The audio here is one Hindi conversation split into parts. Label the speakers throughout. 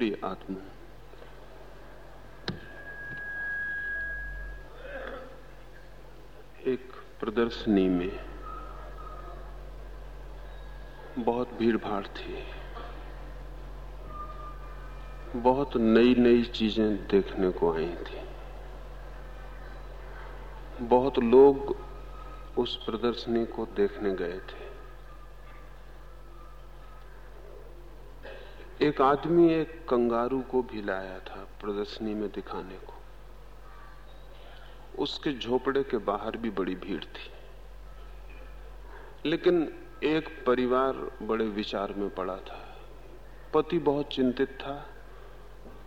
Speaker 1: प्रिय आत्मा। एक प्रदर्शनी में बहुत भीड़ भाड़ थी। बहुत नई नई चीज़ें देखने को आई थी। बहुत लोग उस प्रदर्शनी को देखने गए थे। एक आदमी एक कंगारू को भी लाया था प्रदर्शनी में दिखाने को। उसके झोपड़े के बाहर भी बड़ी भीड़ थी। लेकिन एक परिवार बड़े विचार में पड़ा था। पति बहुत चिंतित था,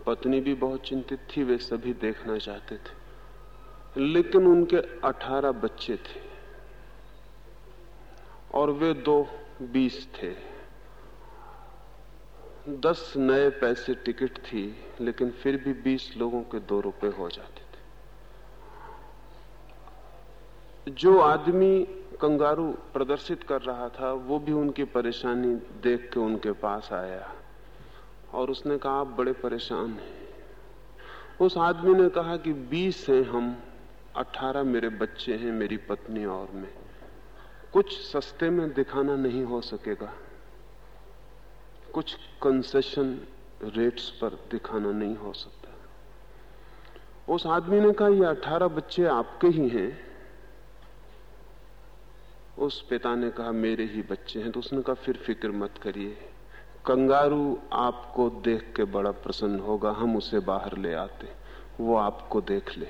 Speaker 1: पत्नी भी बहुत चिंतित थी, वे सभी देखना चाहते थे। लेकिन उनके अठारह बच्चे थे और वे दो बीस थे। दस नए पैसे टिकट थी, लेकिन फिर भी बीस लोगों के दो रुपए हो जाते थे। जो आदमी कंगारू प्रदर्शित कर रहा था, वो भी उनकी परेशानी देख के उनके पास आया और उसने कहा, आप बड़े परेशान हैं। उस आदमी ने कहा कि बीस हैं हम, अठारह मेरे बच्चे हैं, मेरी पत्नी और मैं। कुछ सस्ते में दिखाना नहीं हो सकेगा। कुछ कंसेशन रेट्स पर दिखाना नहीं हो सकता। उस आदमी ने कहा, ये अठारह बच्चे आपके ही हैं। उस पिता ने कहा, मेरे ही बच्चे हैं। तो उसने कहा, फिर फ़िक्र मत करिए। कंगारू आपको देख के बड़ा प्रसन्न होगा, हम उसे बाहर ले आते, वो आपको देख ले।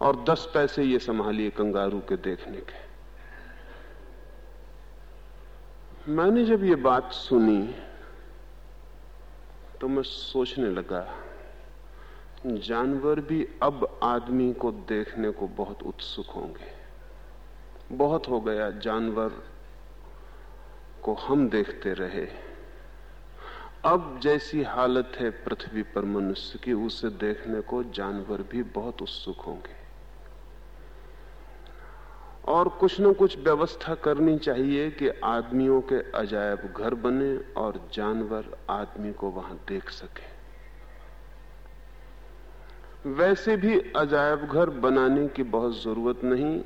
Speaker 1: और दस पैसे ये संभालिए कंगारू के देखने के। मैंने जब ये बात सुनी तो मैं सोचने लगा, जानवर भी अब आदमी को देखने को बहुत उत्सुक होंगे। बहुत हो गया जानवर को हम देखते रहे। अब जैसी हालत है पृथ्वी पर मनुष्य की, उसे देखने को जानवर भी बहुत उत्सुक होंगे। और कुछ न कुछ व्यवस्था करनी चाहिए कि आदमियों के अजायब घर बने और जानवर आदमी को वहाँ देख सके। वैसे भी अजायब घर बनाने की बहुत ज़रूरत नहीं।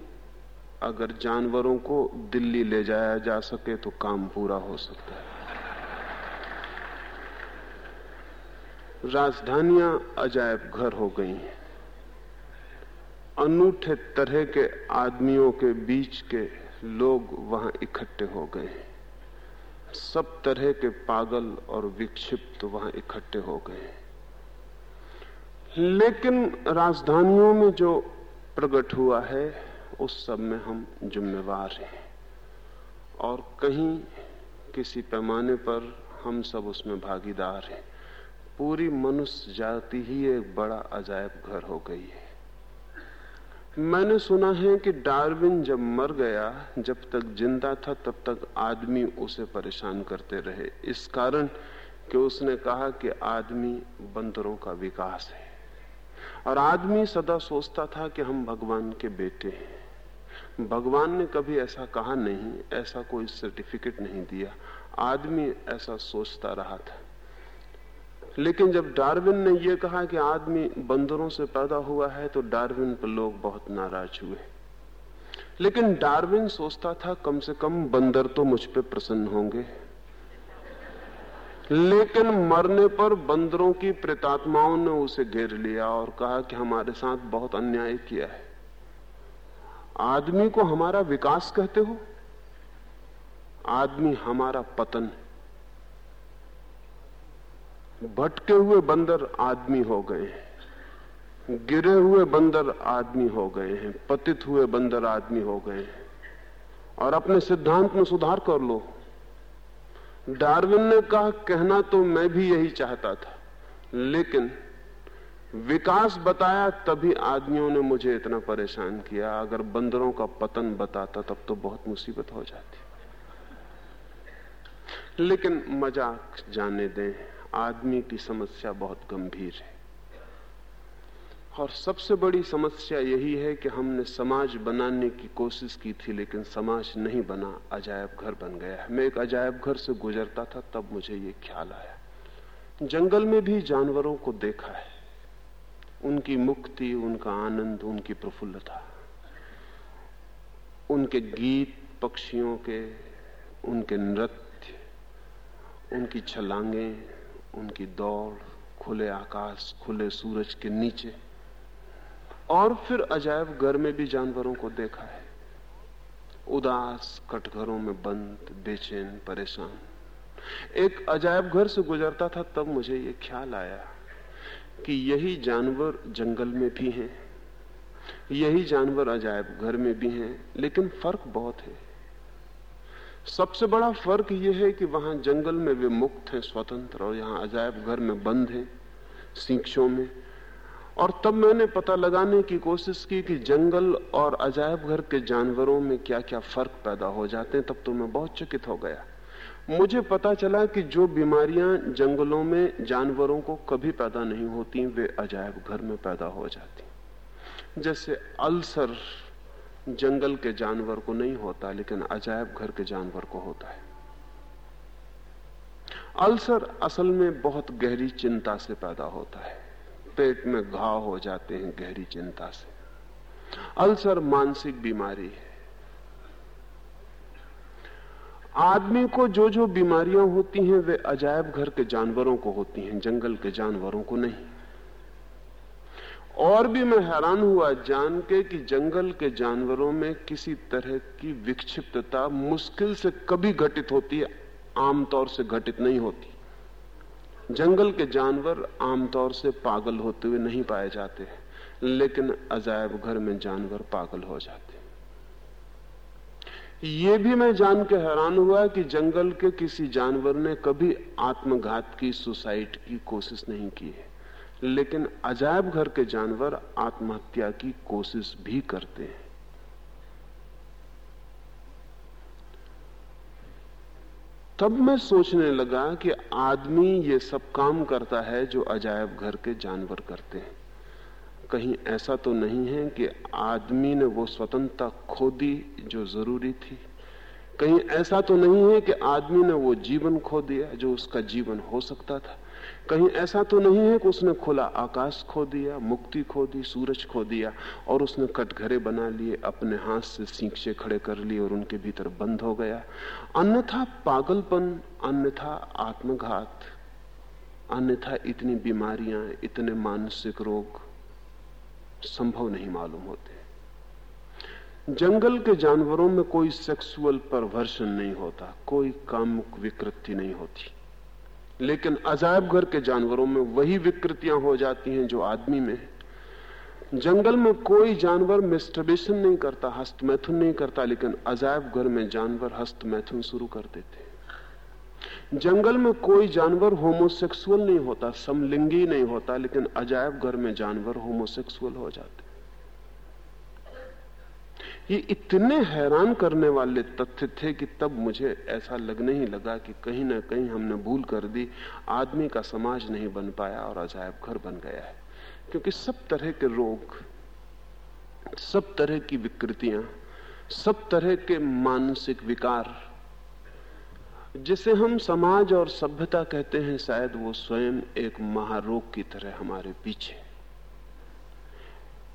Speaker 1: अगर जानवरों को दिल्ली ले जाया जा सके तो काम पूरा हो सकता है। राजधानियाँ अजायब घर हो गई हैं। अनूठे तरह के आदमियों के बीच के लोग वहाँ इकट्ठे हो गए सब तरह के पागल और विक्षिप्त वहाँ इकट्ठे हो गए लेकिन राजधानियों में जो प्रकट हुआ है, उस सब में हम जिम्मेवार हैं। और कहीं किसी पैमाने पर हम सब उसमें भागीदार हैं। पूरी मनुष्य जाति ही एक बड़ा अजायब घर हो गई है। मैंने सुना है कि डार्विन जब मर गया, जब तक ज़िंदा था, तब तक आदमी उसे परेशान करते रहे। इस कारण कि उसने कहा कि आदमी बंदरों का विकास है। और आदमी सदा सोचता था कि हम भगवान के बेटे हैं। भगवान ने कभी ऐसा कहा नहीं, ऐसा कोई सर्टिफिकेट नहीं दिया। आदमी ऐसा सोचता रहा था। लेकिन जब डार्विन ने यह कहा कि आदमी बंदरों से पैदा हुआ है तो डार्विन पर लोग बहुत नाराज़ हुए। लेकिन डार्विन सोचता था, कम से कम बंदर तो मुझ पर प्रसन्न होंगे। लेकिन मरने पर बंदरों की प्रेतात्माओं ने उसे घेर लिया और कहा कि हमारे साथ बहुत अन्याय किया है। आदमी को हमारा विकास कहते हो? आदमी हमारा पतन है। भटके हुए बंदर आदमी हो गए हैं। गिरे हुए बंदर आदमी हो गए हैं। पतित हुए बंदर आदमी हो गए हैं। और अपने सिद्धांत में सुधार कर लो। डार्विन ने कहा, कहना तो मैं भी यही चाहता था, लेकिन विकास बताया, तभी आदमियों ने मुझे इतना परेशान किया। अगर बंदरों का पतन बताता, तब तो बहुत मुसीबत हो जाती। लेकिन मज़ाक जाने दें। आदमी की समस्या बहुत गंभीर है। और सबसे बड़ी समस्या यही है कि हमने समाज बनाने की कोशिश की थी, लेकिन समाज नहीं बना, अजायब घर बन गया है। मैं एक अजायब घर से गुजरता था, तब मुझे ये ख्याल आया। जंगल में भी जानवरों को देखा है। उनकी मुक्ति, उनका आनंद, उनकी प्रफुल्लता, उनके गीत, पक्षियों के, उनके नृत्य, उनकी छलांगे उनकी दौड़, खुले आकाश, खुले सूरज के नीचे, और फिर अजायब घर में भी जानवरों को देखा है। उदास कटघरों में बंद, बेचैन, परेशान। एक अजायब घर से गुजरता था, तब मुझे ये ख्याल आया कि यही जानवर जंगल में भी हैं, यही जानवर अजायब घर में भी हैं, लेकिन फ़र्क बहुत है। सबसे बड़ा फ़र्क यह है कि वहाँ जंगल में वे मुक्त हैं, स्वतंत्र, और यहाँ अजायब घर में बंद हैं, सीक्षों में। और तब मैंने पता लगाने की कोशिश की कि जंगल और अजायब घर के जानवरों में क्या क्या फ़र्क पैदा हो जाते हैं, तब तो मैं बहुत चकित हो गया। मुझे पता चला कि जो बीमारियाँ जंगलों में जानवरों को कभी पैदा नहीं होती, वे अजायब घर में पैदा हो जाती जैसे अल्सर जंगल के जानवर को नहीं होता, लेकिन अजायब घर के जानवर को होता है। अल्सर असल में बहुत गहरी चिंता से पैदा होता है। पेट में घाव हो जाते हैं गहरी चिंता से। अल्सर मानसिक बीमारी है। आदमी को जो जो बीमारियाँ होती हैं, वे अजायब घर के जानवरों को होती हैं, जंगल के जानवरों को नहीं। और भी मैं हैरान हुआ जान के कि जंगल के जानवरों में किसी तरह की विक्षिप्तता मुश्किल से कभी घटित होती है, आमतौर से घटित नहीं होती। जंगल के जानवर आमतौर से पागल होते हुए नहीं पाए जाते लेकिन अजायब घर में जानवर पागल हो जाते ये भी मैं जान के हैरान हुआ कि जंगल के किसी जानवर ने कभी आत्मघात की, सुसाइड की कोशिश नहीं की है। लेकिन अजायब घर के जानवर आत्महत्या की कोशिश भी करते हैं। तब मैं सोचने लगा कि आदमी ये सब काम करता है जो अजायब घर के जानवर करते हैं। कहीं ऐसा तो नहीं है कि आदमी ने वो स्वतंत्रता खो दी जो ज़रूरी थी। कहीं ऐसा तो नहीं है कि आदमी ने वो जीवन खो दिया जो उसका जीवन हो सकता था। कहीं ऐसा तो नहीं है कि उसने खुला आकाश खो दिया, मुक्ति खो दी, सूरज खो दिया, और उसने कटघरे बना लिए, अपने हाथ से सींचे खड़े कर लिए और उनके भीतर बंद हो गया। अन्यथा पागलपन, अन्यथा आत्मघात, अन्यथा इतनी बीमारियाँ, इतने मानसिक रोग संभव नहीं मालूम होते। जंगल के जानवरों में कोई सेक्सुअल परवर्शन नहीं होता, कोई कामुक विकृति नहीं होती। लेकिन अजायब घर के जानवरों में वही विकृतियाँ हो जाती हैं जो आदमी में है। जंगल में कोई जानवर मिस्टरबेशन नहीं करता, हस्तमैथुन नहीं करता, लेकिन अजायब घर में जानवर हस्तमैथुन शुरू कर देते जंगल में कोई जानवर होमोसेक्सुअल नहीं होता, समलिंगी नहीं होता, लेकिन अजायब घर में जानवर होमोसेक्सुअल हो जाते ये इतने हैरान करने वाले तथ्य थे कि तब मुझे ऐसा लगने ही लगा कि कहीं ना कहीं हमने भूल कर दी, आदमी का समाज नहीं बन पाया और अजायब घर बन गया है। क्योंकि सब तरह के रोग, सब तरह की विकृतियाँ, सब तरह के मानसिक विकार, जिसे हम समाज और सभ्यता कहते हैं, शायद वो स्वयं एक महारोग की तरह हमारे पीछे।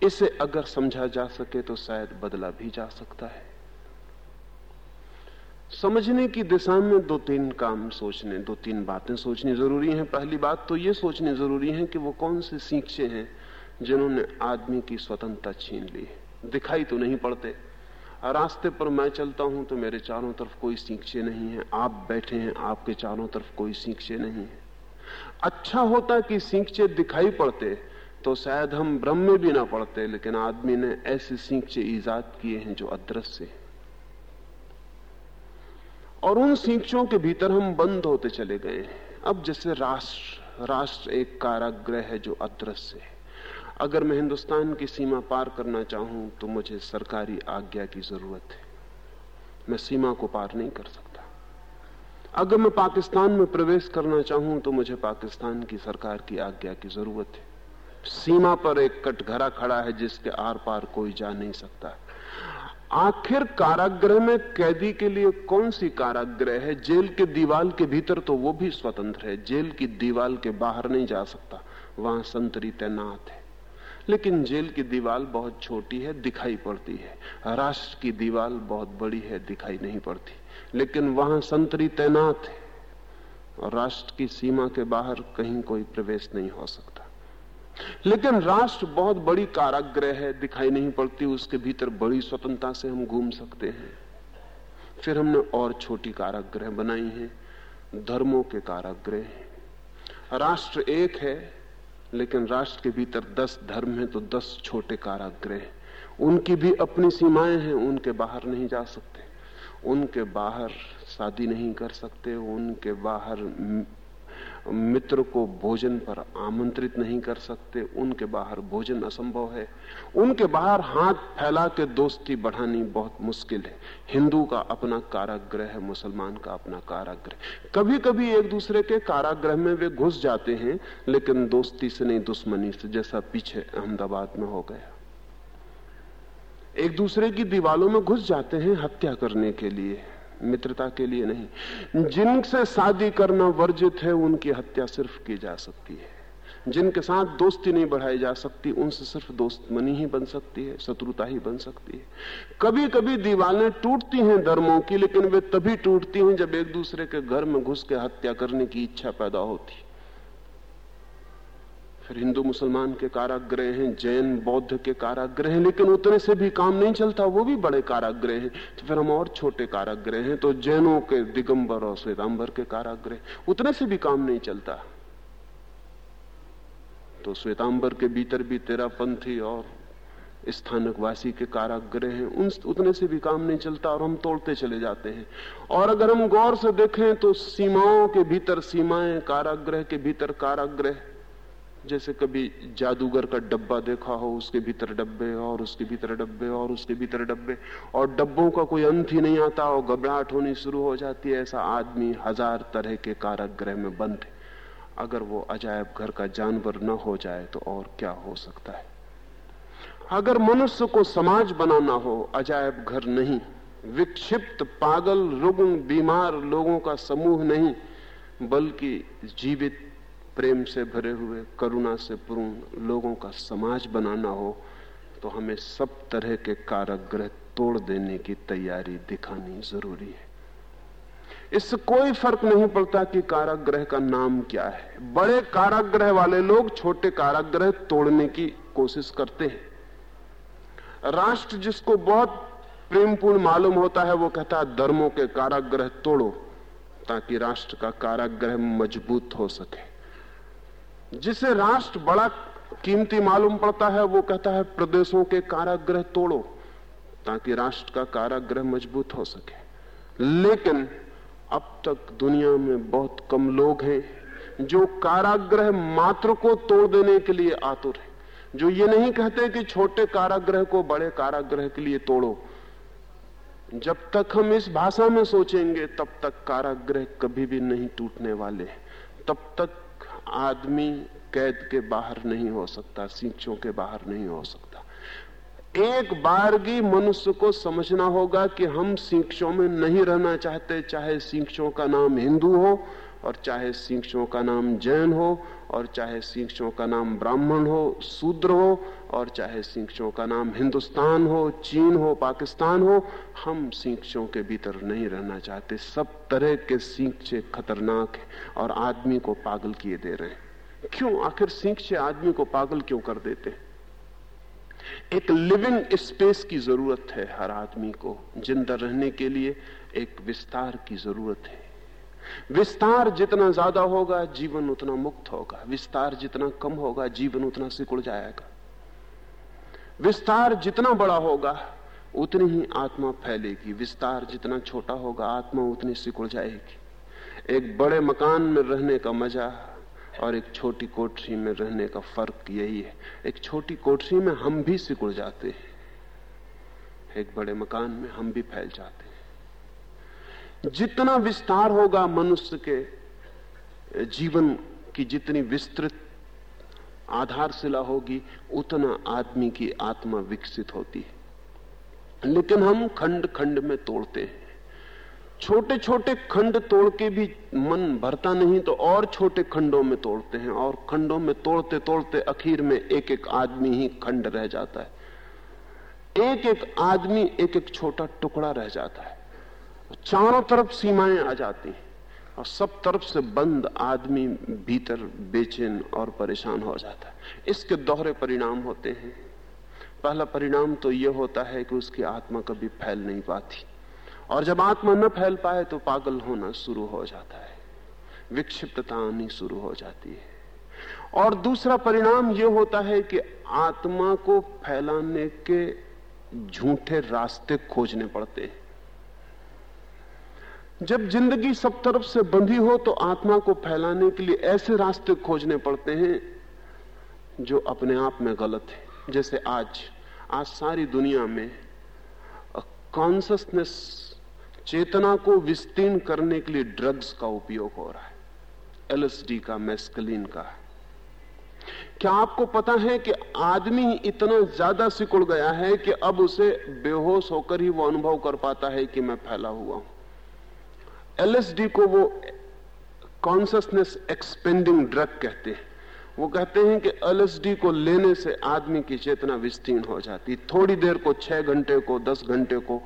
Speaker 1: इसे अगर समझा जा सके तो शायद बदला भी जा सकता है। समझने की दिशा में दो तीन काम सोचने, दो तीन बातें सोचनी ज़रूरी हैं। पहली बात तो ये सोचनी ज़रूरी है कि वो कौन से सीखे हैं जिन्होंने आदमी की स्वतंत्रता छीन ली दिखाई तो नहीं पड़ते। रास्ते पर मैं चलता हूँ तो मेरे चारों तरफ़ कोई सींचे नहीं है। आप बैठे हैं, आपके चारों तरफ़ कोई सींचे नहीं है। अच्छा होता कि सींचे दिखाई पड़ते तो शायद हम ब्रह्म में भी ना पड़ते लेकिन आदमी ने ऐसे सींचे ईजाद किए हैं जो अदृश्य है। और उन सींचों के भीतर हम बंद होते चले गए अब जैसे राष्ट्र राष्ट्र एक कारागृह है जो अदृश्य है। अगर मैं हिंदुस्तान की सीमा पार करना चाहूँ तो मुझे सरकारी आज्ञा की ज़रूरत है। मैं सीमा को पार नहीं कर सकता। अगर मैं पाकिस्तान में प्रवेश करना चाहूँ तो मुझे पाकिस्तान की सरकार की आज्ञा की ज़रूरत है। सीमा पर एक कटघरा खड़ा है जिसके आर पार कोई जा नहीं सकता। आखिर कारागृह में कैदी के लिए कौन सी कारागृह है? जेल के दीवाल के भीतर तो वो भी स्वतंत्र है। जेल की दीवाल के बाहर नहीं जा सकता। वहाँ संतरी तैनात है। लेकिन जेल की दीवाल बहुत छोटी है, दिखाई पड़ती है। राष्ट्र की दीवाल बहुत बड़ी है, दिखाई नहीं पड़ती। लेकिन वहाँ संतरी तैनात है। और राष्ट्र की सीमा के बाहर कहीं कोई प्रवेश नहीं हो सकता। लेकिन राष्ट्र बहुत बड़ी काराग्रह है, दिखाई नहीं पड़ती, उसके भीतर बड़ी स्वतंत्रता से हम घूम सकते हैं। फिर हमने और छोटी काराग्रह बनाई है, धर्मों के काराग्रह राष्ट्र एक है, लेकिन राष्ट्र के भीतर दस धर्म है तो दस छोटे काराग्रह उनकी भी अपनी सीमाएँ हैं, उनके बाहर नहीं जा सकते। उनके बाहर शादी नहीं कर सकते, उनके बाहर मित्र को भोजन पर आमंत्रित नहीं कर सकते, उनके बाहर भोजन असंभव है। उनके बाहर हाथ फैला के दोस्ती बढ़ानी बहुत मुश्किल है। हिंदू का अपना काराग्रह है, मुसलमान का अपना काराग्रह कभी कभी एक दूसरे के काराग्रह में वे घुस जाते हैं, लेकिन दोस्ती से नहीं, दुश्मनी से, जैसा पीछे अहमदाबाद में हो गया। एक दूसरे की दीवालों में घुस जाते हैं हत्या करने के लिए। मित्रता के लिए नहीं। जिनसे शादी करना वर्जित है, उनकी हत्या सिर्फ़ की जा सकती है। जिनके साथ दोस्ती नहीं बढ़ाई जा सकती, उनसे सिर्फ़ दोस्त मनी ही बन सकती है, शत्रुता ही बन सकती है। कभी कभी दीवारें टूटती हैं धर्मों की, लेकिन वे तभी टूटती हैं जब एक दूसरे के घर में घुस के हत्या करने की इच्छा पैदा होती। फिर हिंदू मुसलमान के काराग्रह हैं, जैन, बौद्ध के काराग्रह हैं, लेकिन उतने से भी काम नहीं चलता, वो भी बड़े काराग्रह हैं। तो फिर हम और छोटे काराग्रह हैं तो जैनों के, दिगंबर और श्वेतांबर के काराग्रह उतने से भी काम नहीं चलता। तो श्वेतांबर के भीतर भी तेरा पंथी और स्थानकवासी के काराग्रह हैं, उन, उतने से भी काम नहीं चलता और हम तोड़ते चले जाते हैं। और अगर हम गौर से देखें तो सीमाओं के भीतर, सीमाएँ काराग्रह के भीतर काराग्रह जैसे कभी जादूगर का डब्बा देखा हो, उसके भीतर डब्बे और उसके भीतर डब्बे और उसके भीतर डब्बे, और डब्बों का कोई अंत ही नहीं आता और घबराहट होनी शुरू हो जाती है, ऐसा आदमी हज़ार तरह के कारागृह में बंद है। अगर वो अजायब घर का जानवर न हो जाए तो और क्या हो सकता है? अगर मनुष्य को समाज बनाना हो, अजायब घर नहीं, विक्षिप्त पागल, रुग्ण, बीमार लोगों का समूह नहीं, बल्कि जीवित प्रेम से भरे हुए, करुणा से पूर्ण लोगों का समाज बनाना हो तो हमें सब तरह के काराग्रह तोड़ देने की तैयारी दिखानी ज़रूरी है। इससे कोई फ़र्क नहीं पड़ता कि काराग्रह का नाम क्या है। बड़े काराग्रह वाले लोग छोटे काराग्रह तोड़ने की कोशिश करते हैं। राष्ट्र जिसको बहुत प्रेमपूर्ण मालूम होता है, वो कहता है, धर्मों के काराग्रह तोड़ो, ताकि राष्ट्र का काराग्रह मज़बूत हो सके। जिसे राष्ट्र बड़ा कीमती मालूम पड़ता है, वो कहता है, प्रदेशों के कारागृह तोड़ो, ताकि राष्ट्र का कारागृह मज़बूत हो सके. लेकिन अब तक दुनिया में बहुत कम लोग हैं, जो कारागृह मात्र को तोड़ देने के लिए आतुर है, जो ये नहीं कहते कि छोटे कारागृह को बड़े कारागृह के लिए तोड़ो। जब तक हम इस भाषा में सोचेंगे, तब तक कारागृह कभी भी नहीं टूटने वाले तब तक आदमी कैद के बाहर नहीं हो सकता, सींचों के बाहर नहीं हो सकता। एक बारगी मनुष्य को समझना होगा कि हम शिक्षों में नहीं रहना चाहते, चाहे शिक्षों का नाम हिंदू हो और चाहे शिक्षों का नाम जैन हो, और चाहे शिक्षों का नाम ब्राह्मण हो, शूद्र हो, और चाहे शिक्षों का नाम हिंदुस्तान हो, चीन हो, पाकिस्तान हो, हम शिक्षों के भीतर नहीं रहना चाहते। सब तरह के शिक्षे खतरनाक है और आदमी को पागल किए दे रहे हैं। क्यों? आखिर शिक्षे आदमी को पागल क्यों कर देते एक लिविंग स्पेस की ज़रूरत है हर आदमी को। ज़िंदा रहने के लिए एक विस्तार की ज़रूरत है। विस्तार जितना ज़्यादा होगा, जीवन उतना मुक्त होगा। विस्तार जितना कम होगा, जीवन उतना सिकुड़ जाएगा। विस्तार जितना बड़ा होगा, उतनी ही आत्मा फैलेगी। विस्तार जितना छोटा होगा, आत्मा उतनी सिकुड़ जाएगी। एक बड़े मकान में रहने का मज़ा और एक छोटी कोठरी में रहने का फ़र्क यही है। एक छोटी कोठरी में हम भी सिकुड़ जाते हैं। एक बड़े मकान में हम भी फैल जाते हैं। जितना विस्तार होगा मनुष्य के जीवन की जितनी विस्तृत आधारशिला होगी, उतना आदमी की आत्मा विकसित होती है। लेकिन हम खंड खंड में तोड़ते हैं। छोटे छोटे खंड तोड़ के भी मन भरता नहीं तो और छोटे खंडों में तोड़ते हैं। और खंडों में तोड़ते तोड़ते आखिर में एक एक आदमी ही खंड रह जाता है। एक एक आदमी एक एक छोटा टुकड़ा रह जाता है। चारों तरफ़ सीमाएँ आ जाती हैं और सब तरफ़ से बंद आदमी भीतर बेचैन और परेशान हो जाता है। इसके दोहरे परिणाम होते हैं। पहला परिणाम तो यह होता है कि उसकी आत्मा कभी फैल नहीं पाती। और जब आत्मा न फैल पाए तो पागल होना शुरू हो जाता है। विक्षिप्तता आनी शुरू हो जाती है। और दूसरा परिणाम यह होता है कि आत्मा को फैलाने के झूठे रास्ते खोजने पड़ते हैं। जब ज़िंदगी सब तरफ़ से बंधी हो तो आत्मा को फैलाने के लिए ऐसे रास्ते खोजने पड़ते हैं जो अपने आप में गलत है। जैसे आज आज सारी दुनिया में कॉन्सियसनेस चेतना को विस्तीर्ण करने के लिए ड्रग्स का उपयोग हो रहा है। एलएसडी का मेस्कलिन का। क्या आपको पता है कि आदमी इतना ज़्यादा सिकुड़ गया है कि अब उसे बेहोश होकर ही वो अनुभव कर पाता है कि मैं फैला हुआ हूँ? एलएसडी को वो कॉन्सियसनेस एक्सपेंडिंग ड्रग कहते हैं। वो कहते हैं कि एलएसडी को लेने से आदमी की चेतना विस्तीर्ण हो जाती, थोड़ी देर को, छह घंटे को, दस घंटे को,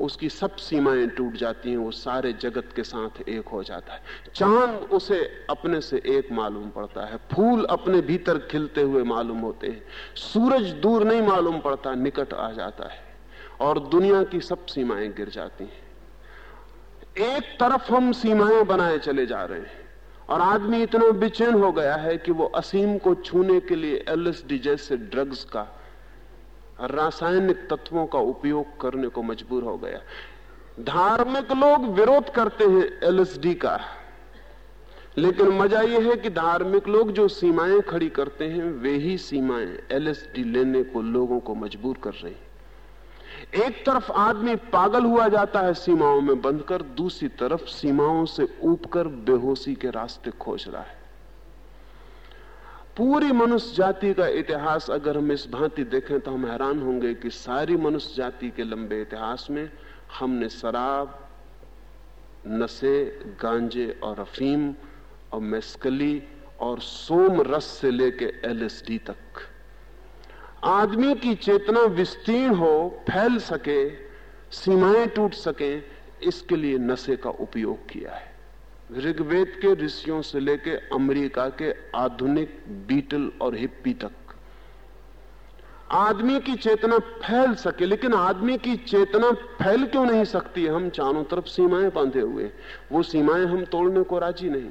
Speaker 1: उसकी सब सीमाएँ टूट जाती हैं, वो सारे जगत के साथ एक हो जाता है। चाँद उसे अपने से एक मालूम पड़ता है, फूल अपने भीतर खिलते हुए मालूम होते हैं। सूरज दूर नहीं मालूम पड़ता, निकट आ जाता है, और दुनिया की सब सीमाएँ गिर जाती हैं। एक तरफ़ हम सीमाएँ बनाए चले जा रहे हैं और आदमी इतना बेचैन हो गया है कि वो असीम को छूने के लिए एलएसडी जैसे ड्रग्स का रासायनिक तत्वों का उपयोग करने को मजबूर हो गया। धार्मिक लोग विरोध करते हैं एलएसडी का। लेकिन मज़ा यह है कि धार्मिक लोग जो सीमाएँ खड़ी करते हैं, वे ही सीमाएँ एलएसडी लेने को लोगों को मजबूर कर रही एक तरफ़ आदमी पागल हुआ जाता है सीमाओं में बंधकर, दूसरी तरफ़ सीमाओं से ऊप कर बेहोशी के रास्ते खोज रहा है। पूरी मनुष्य जाति का इतिहास अगर हम इस भांति देखें तो हम हैरान होंगे कि सारी मनुष्य जाति के लंबे इतिहास में हमने शराब, नशे, गांजे और अफीम और मेस्कली और सोम रस से लेके एलएसडी तक आदमी की चेतना विस्तीर्ण हो, फैल सके, सीमाएँ टूट सके, इसके लिए नशे का उपयोग किया है। ऋग्वेद के ऋषियों से लेके अमेरिका के आधुनिक, बीटल और हिप्पी तक। आदमी की चेतना फैल सके, लेकिन आदमी की चेतना फैल क्यों नहीं सकती? हम चारों तरफ़ सीमाएँ बांधे हुए वो सीमाएँ हम तोड़ने को राज़ी नहीं।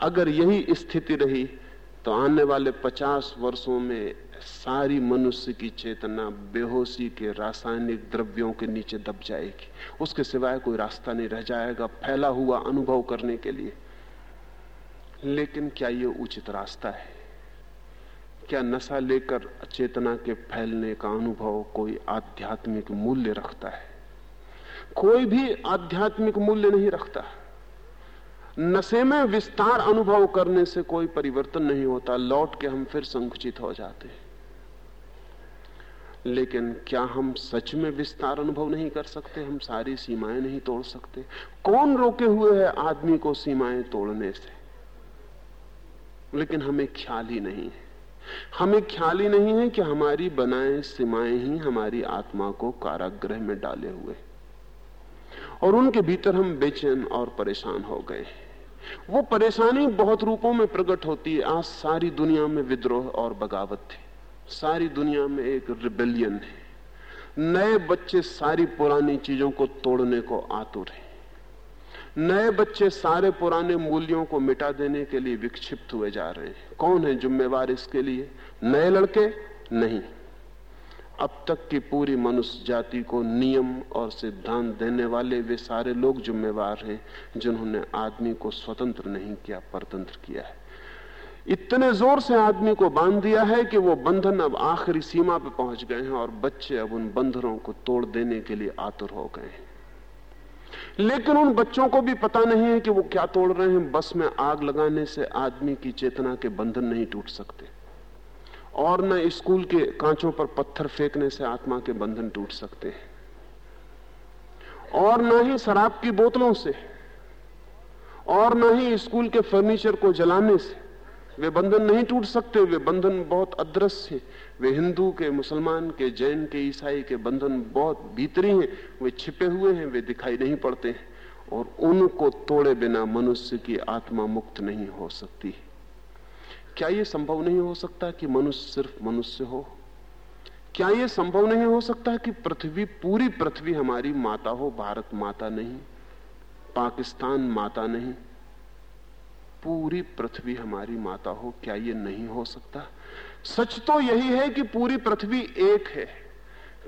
Speaker 1: अगर यही स्थिति रही तो आने वाले पचास वर्षों में सारी मनुष्य की चेतना बेहोशी के रासायनिक द्रव्यों के नीचे दब जाएगी। उसके सिवाय कोई रास्ता नहीं रह जाएगा फैला हुआ अनुभव करने के लिए। लेकिन क्या ये उचित रास्ता है? क्या नशा लेकर चेतना के फैलने का अनुभव कोई आध्यात्मिक मूल्य रखता है? कोई भी आध्यात्मिक मूल्य नहीं रखता। नशे में विस्तार अनुभव करने से कोई परिवर्तन नहीं होता। लौट के हम फिर संकुचित हो जाते हैं। लेकिन क्या हम सच में विस्तार अनुभव नहीं कर सकते? हम सारी सीमाएँ नहीं तोड़ सकते। कौन रोके हुए है आदमी को सीमाएँ तोड़ने से? लेकिन हमें ख्याल ही नहीं है। हमें ख्याल ही नहीं है कि हमारी बनाए सीमाएँ ही हमारी आत्मा को कारागृह में डाले हुए और उनके भीतर हम बेचैन और परेशान हो गए वो परेशानी बहुत रूपों में प्रकट होती है। आज सारी दुनिया में विद्रोह और बगावत थी सारी दुनिया में एक रिबेलियन है। नए बच्चे सारी पुरानी चीज़ों को तोड़ने को आतुर हैं। नए बच्चे सारे पुराने मूल्यों को मिटा देने के लिए विक्षिप्त हुए जा रहे हैं। कौन है जिम्मेवार इसके लिए? नए लड़के? नहीं। अब तक की पूरी मनुष्य जाति को नियम और सिद्धांत देने वाले वे सारे लोग जिम्मेवार हैं, जिन्होंने आदमी को स्वतंत्र नहीं किया, परतंत्र किया है। इतने ज़ोर से आदमी को बाँध दिया है कि वो बंधन अब आखिरी सीमा पे पहुँच गए हैं और बच्चे अब उन बंधनों को तोड़ देने के लिए आतुर हो गए हैं। लेकिन उन बच्चों को भी पता नहीं है कि वो क्या तोड़ रहे हैं। बस में आग लगाने से आदमी की चेतना के बंधन नहीं टूट सकते और न स्कूल के कांचों पर पत्थर फेंकने से आत्मा के बंधन टूट सकते हैं। और न ही शराब की बोतलों से और न ही स्कूल के फर्नीचर को जलाने से वे बंधन नहीं टूट सकते, वे बंधन बहुत अदृश्य वे हिंदू के, मुसलमान के, जैन के, ईसाई के बंधन बहुत भीतरी हैं। वे छिपे हुए हैं, वे दिखाई नहीं पड़ते हैं। और उनको तोड़े बिना मनुष्य की आत्मा मुक्त नहीं हो सकती क्या यह संभव नहीं हो सकता कि मनुष्य सिर्फ़ मनुष्य हो? क्या यह संभव नहीं हो सकता कि पृथ्वी, पूरी पृथ्वी हमारी माता हो, भारत माता नहीं, पाकिस्तान माता नहीं पूरी पृथ्वी हमारी माता हो, क्या यह नहीं हो सकता? सच तो यही है कि पूरी पृथ्वी एक है।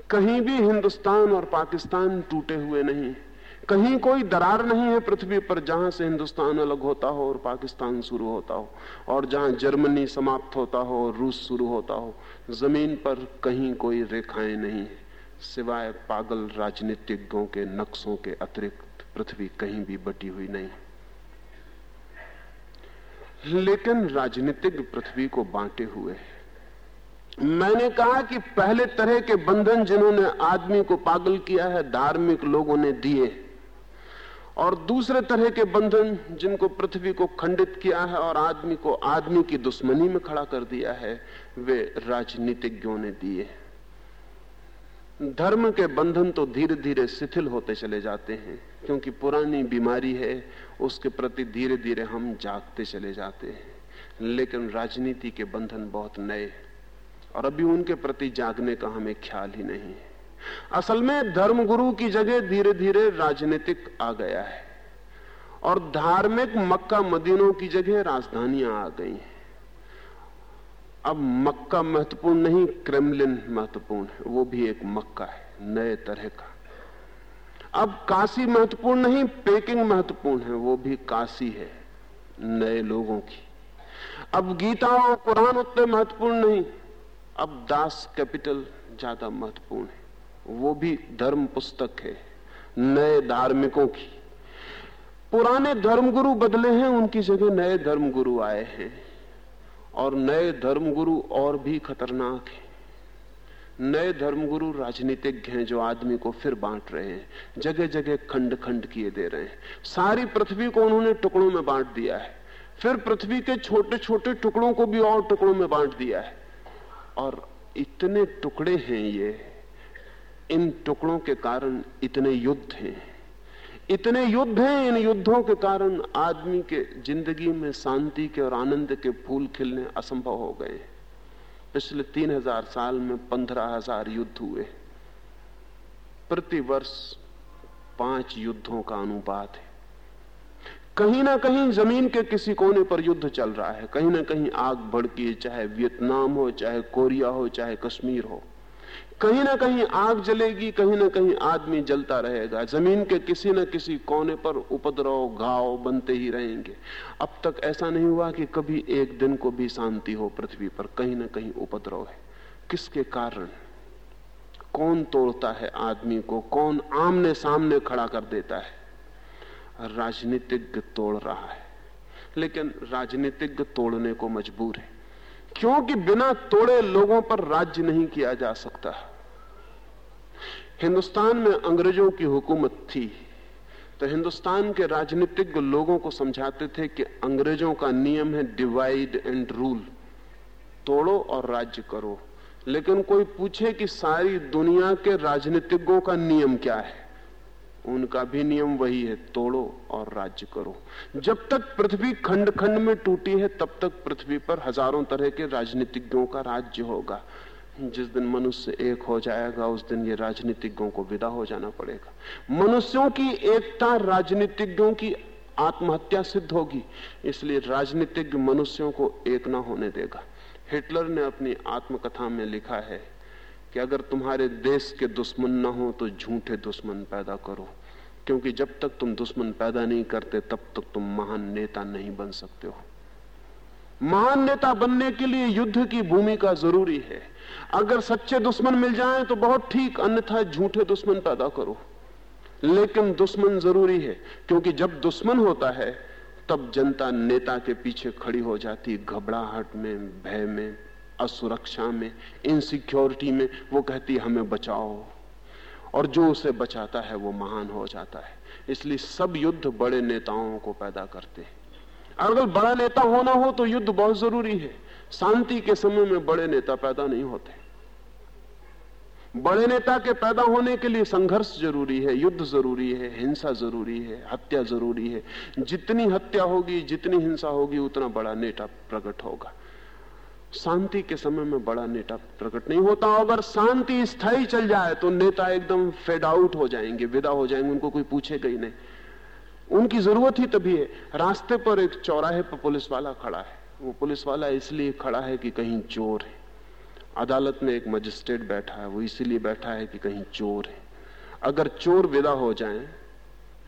Speaker 1: कहीं भी हिंदुस्तान और पाकिस्तान टूटे हुए नहीं। कहीं कोई दरार नहीं है पृथ्वी पर जहाँ से हिंदुस्तान अलग होता हो और पाकिस्तान शुरू होता हो, और जहाँ जर्मनी समाप्त होता हो और रूस शुरू होता हो। ज़मीन पर कहीं कोई रेखाएँ नहीं है। सिवाय पागल राजनीतिज्ञों के नक्शों के अतिरिक्त पृथ्वी कहीं भी बटी हुई नहीं। लेकिन राजनीतिक पृथ्वी को बांटे हुए मैंने कहा कि पहले तरह के बंधन जिन्होंने आदमी को पागल किया है, धार्मिक लोगों ने दिए और दूसरे तरह के बंधन जिनको पृथ्वी को खंडित किया है और आदमी को आदमी की दुश्मनी में खड़ा कर दिया है, वे राजनीतिज्ञों ने दिए धर्म के बंधन तो धीरे धीरे शिथिल होते चले जाते हैं, क्योंकि पुरानी बीमारी है उसके प्रति धीरे धीरे हम जागते चले जाते हैं। लेकिन राजनीति के बंधन बहुत नए और अभी उनके प्रति जागने का हमें ख्याल ही नहीं है। असल में धर्मगुरु की जगह धीरे धीरे राजनीतिक आ गया है। और धार्मिक मक्का मदीनों की जगह राजधानियाँ आ गई हैं। अब मक्का महत्वपूर्ण नहीं, क्रेमलिन महत्वपूर्ण है। वो भी एक मक्का है, नए तरह का। अब काशी महत्वपूर्ण नहीं, पेकिंग महत्वपूर्ण है, वो भी काशी है, नए लोगों की। अब गीता और कुरान उतने महत्वपूर्ण नहीं, अब दास कैपिटल ज़्यादा महत्वपूर्ण है, वो भी धर्म पुस्तक है, नए धार्मिकों की। पुराने धर्मगुरु बदले हैं, उनकी जगह नए धर्मगुरु आए हैं, और नए धर्मगुरु और भी खतरनाक हैं। नए धर्मगुरु राजनीतिज्ञ हैं जो आदमी को फिर बांट रहे हैं जगह जगह खंड खंड किए दे रहे हैं। सारी पृथ्वी को उन्होंने टुकड़ों में बांट दिया है। फिर पृथ्वी के छोटे छोटे टुकड़ों को भी और टुकड़ों में बांट दिया है। और इतने टुकड़े हैं ये, इन टुकड़ों के कारण इतने युद्ध हैं। इतने युद्ध हैं इन युद्धों के कारण आदमी के ज़िंदगी में शांति के और आनंद के फूल खिलने असंभव हो गए पिछले तीन हज़ार साल में पंद्रह हज़ार युद्ध हुए। प्रतिवर्ष पाँच युद्धों का अनुपात है। कहीं ना कहीं ज़मीन के किसी कोने पर युद्ध चल रहा है। कहीं ना कहीं आग भड़की है चाहे वियतनाम हो, चाहे कोरिया हो, चाहे कश्मीर हो। कहीं ना कहीं आग जलेगी, कहीं ना कहीं आदमी जलता रहेगा। ज़मीन के किसी न किसी कोने पर उपद्रव, घाव बनते ही रहेंगे। अब तक ऐसा नहीं हुआ कि कभी एक दिन को भी शांति हो पृथ्वी पर। कहीं ना कहीं उपद्रव है। किसके कारण? कौन तोड़ता है आदमी को? कौन आमने सामने खड़ा कर देता है? राजनीतिज्ञ तोड़ रहा है। लेकिन राजनीतिज्ञ तोड़ने को मजबूर है। क्योंकि बिना तोड़े लोगों पर राज्य नहीं किया जा सकता। हिंदुस्तान में अंग्रेज़ों की हुकूमत थी तो हिंदुस्तान के राजनीतिज्ञ लोगों को समझाते थे कि अंग्रेज़ों का नियम है डिवाइड एंड रूल तोड़ो और राज्य करो। लेकिन कोई पूछे कि सारी दुनिया के राजनीतिज्ञों का नियम क्या है? उनका भी नियम वही है, तोड़ो और राज्य करो। जब तक पृथ्वी खंड खंड में टूटी है, तब तक पृथ्वी पर हज़ारों तरह के राजनीतिज्ञों का राज्य होगा। जिस दिन मनुष्य एक हो जाएगा, उस दिन ये राजनीतिज्ञों को विदा हो जाना पड़ेगा। मनुष्यों की एकता राजनीतिज्ञों की आत्महत्या सिद्ध होगी, इसलिए राजनीतिज्ञ मनुष्यों को एक ना होने देगा। हिटलर ने अपनी आत्मकथा में लिखा है कि अगर तुम्हारे देश के दुश्मन ना हो तो झूठे दुश्मन पैदा करो, क्योंकि जब तक तुम दुश्मन पैदा नहीं करते, तब तक तुम महान नेता नहीं बन सकते हो। महान नेता बनने के लिए युद्ध की भूमिका ज़रूरी है। अगर सच्चे दुश्मन मिल जाएँ तो बहुत ठीक, अन्यथा झूठे दुश्मन पैदा करो। लेकिन दुश्मन ज़रूरी है, क्योंकि जब दुश्मन होता है, तब जनता नेता के पीछे खड़ी हो जाती, घबराहट में, भय में, असुरक्षा में इनसिक्योरिटी में, वो कहती, हमें बचाओ। और जो उसे बचाता है, वो महान हो जाता है। इसलिए सब युद्ध बड़े नेताओं को पैदा करते हैं। अगर बड़ा नेता होना हो तो युद्ध बहुत ज़रूरी है। शांति के समय में बड़े नेता पैदा नहीं होते। बड़े नेता के पैदा होने के लिए संघर्ष ज़रूरी है, युद्ध ज़रूरी है, हिंसा ज़रूरी है, हत्या ज़रूरी है। जितनी हत्या होगी, जितनी हिंसा होगी, उतना बड़ा नेता प्रकट होगा। शांति के समय में बड़ा नेता प्रकट नहीं होता। अगर शांति स्थायी चल जाए तो नेता एकदम फेड आउट हो जाएँगे, विदा हो जाएँगे, उनको कोई पूछेगा ही नहीं। उनकी ज़रूरत ही तभी है। रास्ते पर एक चौराहे पर पुलिस वाला खड़ा है। वो पुलिस वाला इसलिए खड़ा है कि कहीं चोर है। अदालत में एक मजिस्ट्रेट बैठा है, वो इसीलिए बैठा है कि कहीं चोर है। अगर चोर विदा हो जाएँ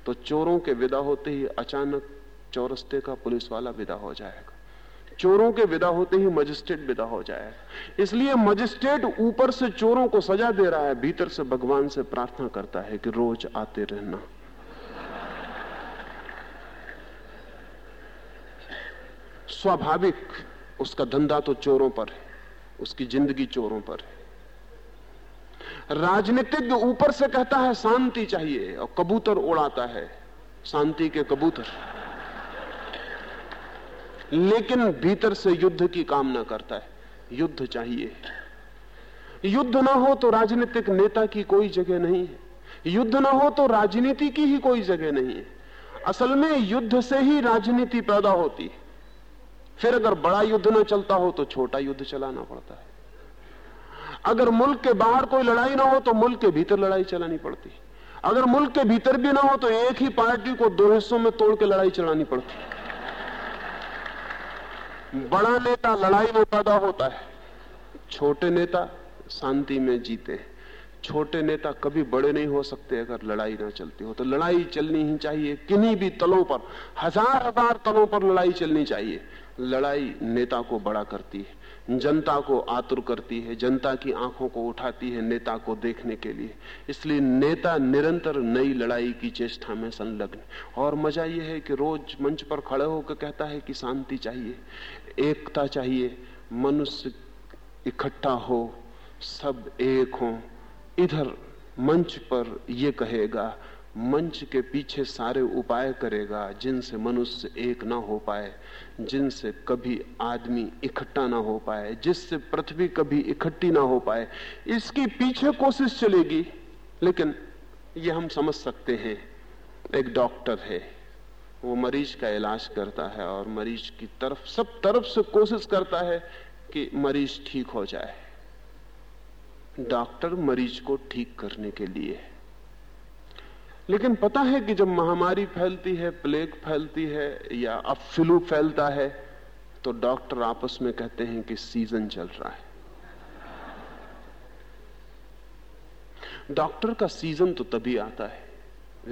Speaker 1: तो चोरों के विदा होते ही अचानक चौरस्ते का पुलिस वाला विदा हो जाएगा। चोरों के विदा होते ही मजिस्ट्रेट विदा हो जाएगा। इसलिए मजिस्ट्रेट ऊपर से चोरों को सजा दे रहा है, भीतर से भगवान से प्रार्थना करता है कि रोज आते रहना। स्वाभाविक उसका धंधा तो चोरों पर है, उसकी ज़िंदगी चोरों पर है। राजनीतिज्ञ ऊपर से कहता है, शांति चाहिए, और कबूतर उड़ाता है। शांति के कबूतर। लेकिन भीतर से युद्ध की कामना करता है, युद्ध चाहिए। युद्ध ना हो तो राजनीतिक नेता की कोई जगह नहीं है। युद्ध ना हो तो राजनीति की ही कोई जगह नहीं है। असल में युद्ध से ही राजनीति पैदा होती है। फिर अगर बड़ा युद्ध ना चलता हो तो छोटा युद्ध चलाना पड़ता है। अगर मुल्क के बाहर कोई लड़ाई ना हो तो मुल्क के भीतर लड़ाई चलानी पड़ती। अगर मुल्क के भीतर भी ना हो तो एक ही पार्टी को दो हिस्सों में तोड़ के लड़ाई चलानी पड़ती। बड़ा नेता लड़ाई में पैदा होता है, छोटे नेता शांति में जीते हैं। छोटे नेता कभी बड़े नहीं हो सकते अगर लड़ाई ना चलती हो। तो लड़ाई चलनी ही चाहिए, किन्हीं भी तलों पर, हज़ार हज़ार तलों पर लड़ाई चलनी चाहिए। लड़ाई नेता को बड़ा करती है, जनता को आतुर करती है, जनता की आँखों को उठाती है नेता को देखने के लिए। इसलिए नेता निरंतर नई लड़ाई की चेष्टा में संलग्न। और मज़ा यह है कि रोज मंच पर खड़े होकर कहता है कि शांति चाहिए, एकता चाहिए, मनुष्य इकट्ठा हो, सब एक हो। इधर मंच पर यह कहेगा, मंच के पीछे सारे उपाय करेगा जिनसे मनुष्य एक ना हो पाए। जिनसे कभी आदमी इकट्ठा ना हो पाए, जिससे पृथ्वी कभी इकट्ठी ना हो पाए, इसकी पीछे कोशिश चलेगी, लेकिन ये हम समझ सकते हैं, एक डॉक्टर है, वो मरीज़ का इलाज करता है और मरीज़ की तरफ़, सब तरफ़ से कोशिश करता है कि मरीज़ ठीक हो जाए। डॉक्टर मरीज़ को ठीक करने के लिए। लेकिन पता है कि जब महामारी फैलती है प्लेग फैलती है, या अब फ्लू फैलता है तो डॉक्टर आपस में कहते हैं कि सीज़न चल रहा है। डॉक्टर का सीज़न तो तभी आता है।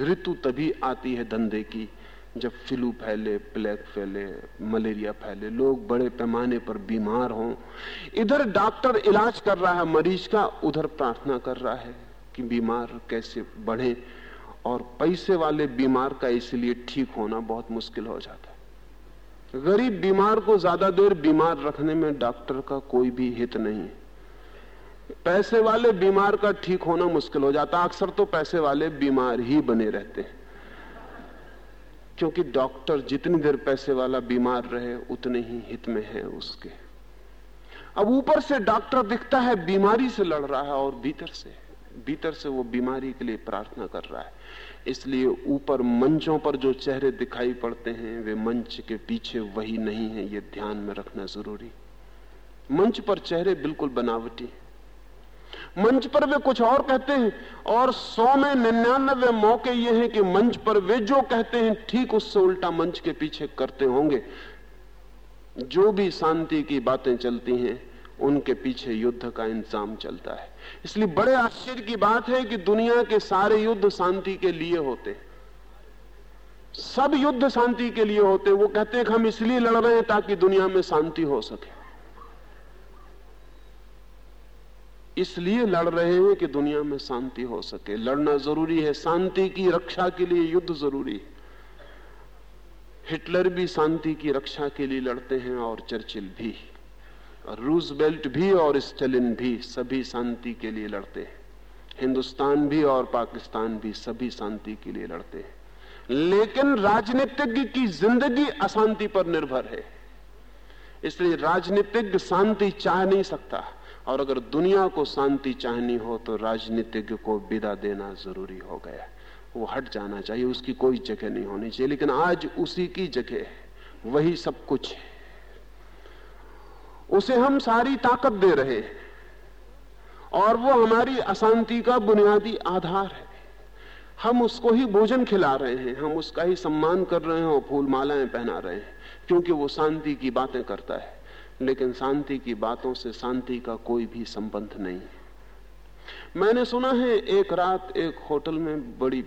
Speaker 1: ऋतु तभी आती है धंधे की, जब फ्लू फैले प्लेग फैले मलेरिया फैले। लोग बड़े पैमाने पर बीमार हों। इधर डॉक्टर इलाज कर रहा है, मरीज़ का, उधर प्रार्थना कर रहा है कि बीमार कैसे बढ़े। और पैसे वाले बीमार का इसलिए ठीक होना बहुत मुश्किल हो जाता है। गरीब बीमार को ज़्यादा देर बीमार रखने में डॉक्टर का कोई भी हित नहीं पैसे वाले बीमार का ठीक होना मुश्किल हो जाता अक्सर तो पैसे वाले बीमार ही बने रहते हैं। क्योंकि डॉक्टर जितनी देर पैसे वाला बीमार रहे, उतने ही हित में है उसके। अब ऊपर से डॉक्टर दिखता है, बीमारी से लड़ रहा है और भीतर से भीतर से वो बीमारी के लिए प्रार्थना कर रहा है। इसलिए ऊपर मंचों पर जो चेहरे दिखाई पड़ते हैं, वे मंच के पीछे वही नहीं है, ये ध्यान में रखना ज़रूरी। मंच पर चेहरे बिल्कुल बनावटी मंच पर वे कुछ और कहते हैं, और सौ में निन्यानबे मौके ये हैं कि मंच पर वे जो कहते हैं, ठीक उससे उल्टा मंच के पीछे करते होंगे। जो भी शांति की बातें चलती हैं, उनके पीछे युद्ध का इंतज़ाम चलता है। इसलिए बड़े आश्चर्य की बात है कि दुनिया के सारे युद्ध शांति के लिए होते सब युद्ध शांति के लिए होते वो कहते हैं कि हम इसलिए लड़ रहे हैं ताकि दुनिया में शांति हो सके। इसलिए लड़ रहे हैं कि दुनिया में शांति हो सके। लड़ना ज़रूरी है। शांति की रक्षा के लिए युद्ध ज़रूरी है। हिटलर भी शांति की रक्षा के लिए लड़ते हैं और चर्चिल भी। रूस बेल्ट भी और स्टेलिन भी सभी शांति के लिए लड़ते हैं। हिंदुस्तान भी और पाकिस्तान भी सभी शांति के लिए लड़ते हैं। लेकिन राजनीतिज्ञ की ज़िंदगी अशांति पर निर्भर है। इसलिए राजनीतिज्ञ शांति चाह नहीं सकता। और अगर दुनिया को शांति चाहनी हो तो राजनीतिज्ञ को विदा देना ज़रूरी हो गया। वो हट जाना चाहिए, उसकी कोई जगह नहीं होनी चाहिए। लेकिन आज उसी की जगह है। वही सब कुछ है। उसे हम सारी ताकत दे रहे हैं। और वो हमारी अशांति का बुनियादी आधार है। हम उसको ही भोजन खिला रहे हैं, हम उसका ही सम्मान कर रहे हैं और फूल मालाएँ पहना रहे हैं, क्योंकि वो शांति की बातें करता है। लेकिन शांति की बातों से शांति का कोई भी संबंध नहीं मैंने सुना है, एक रात एक होटल में बड़ी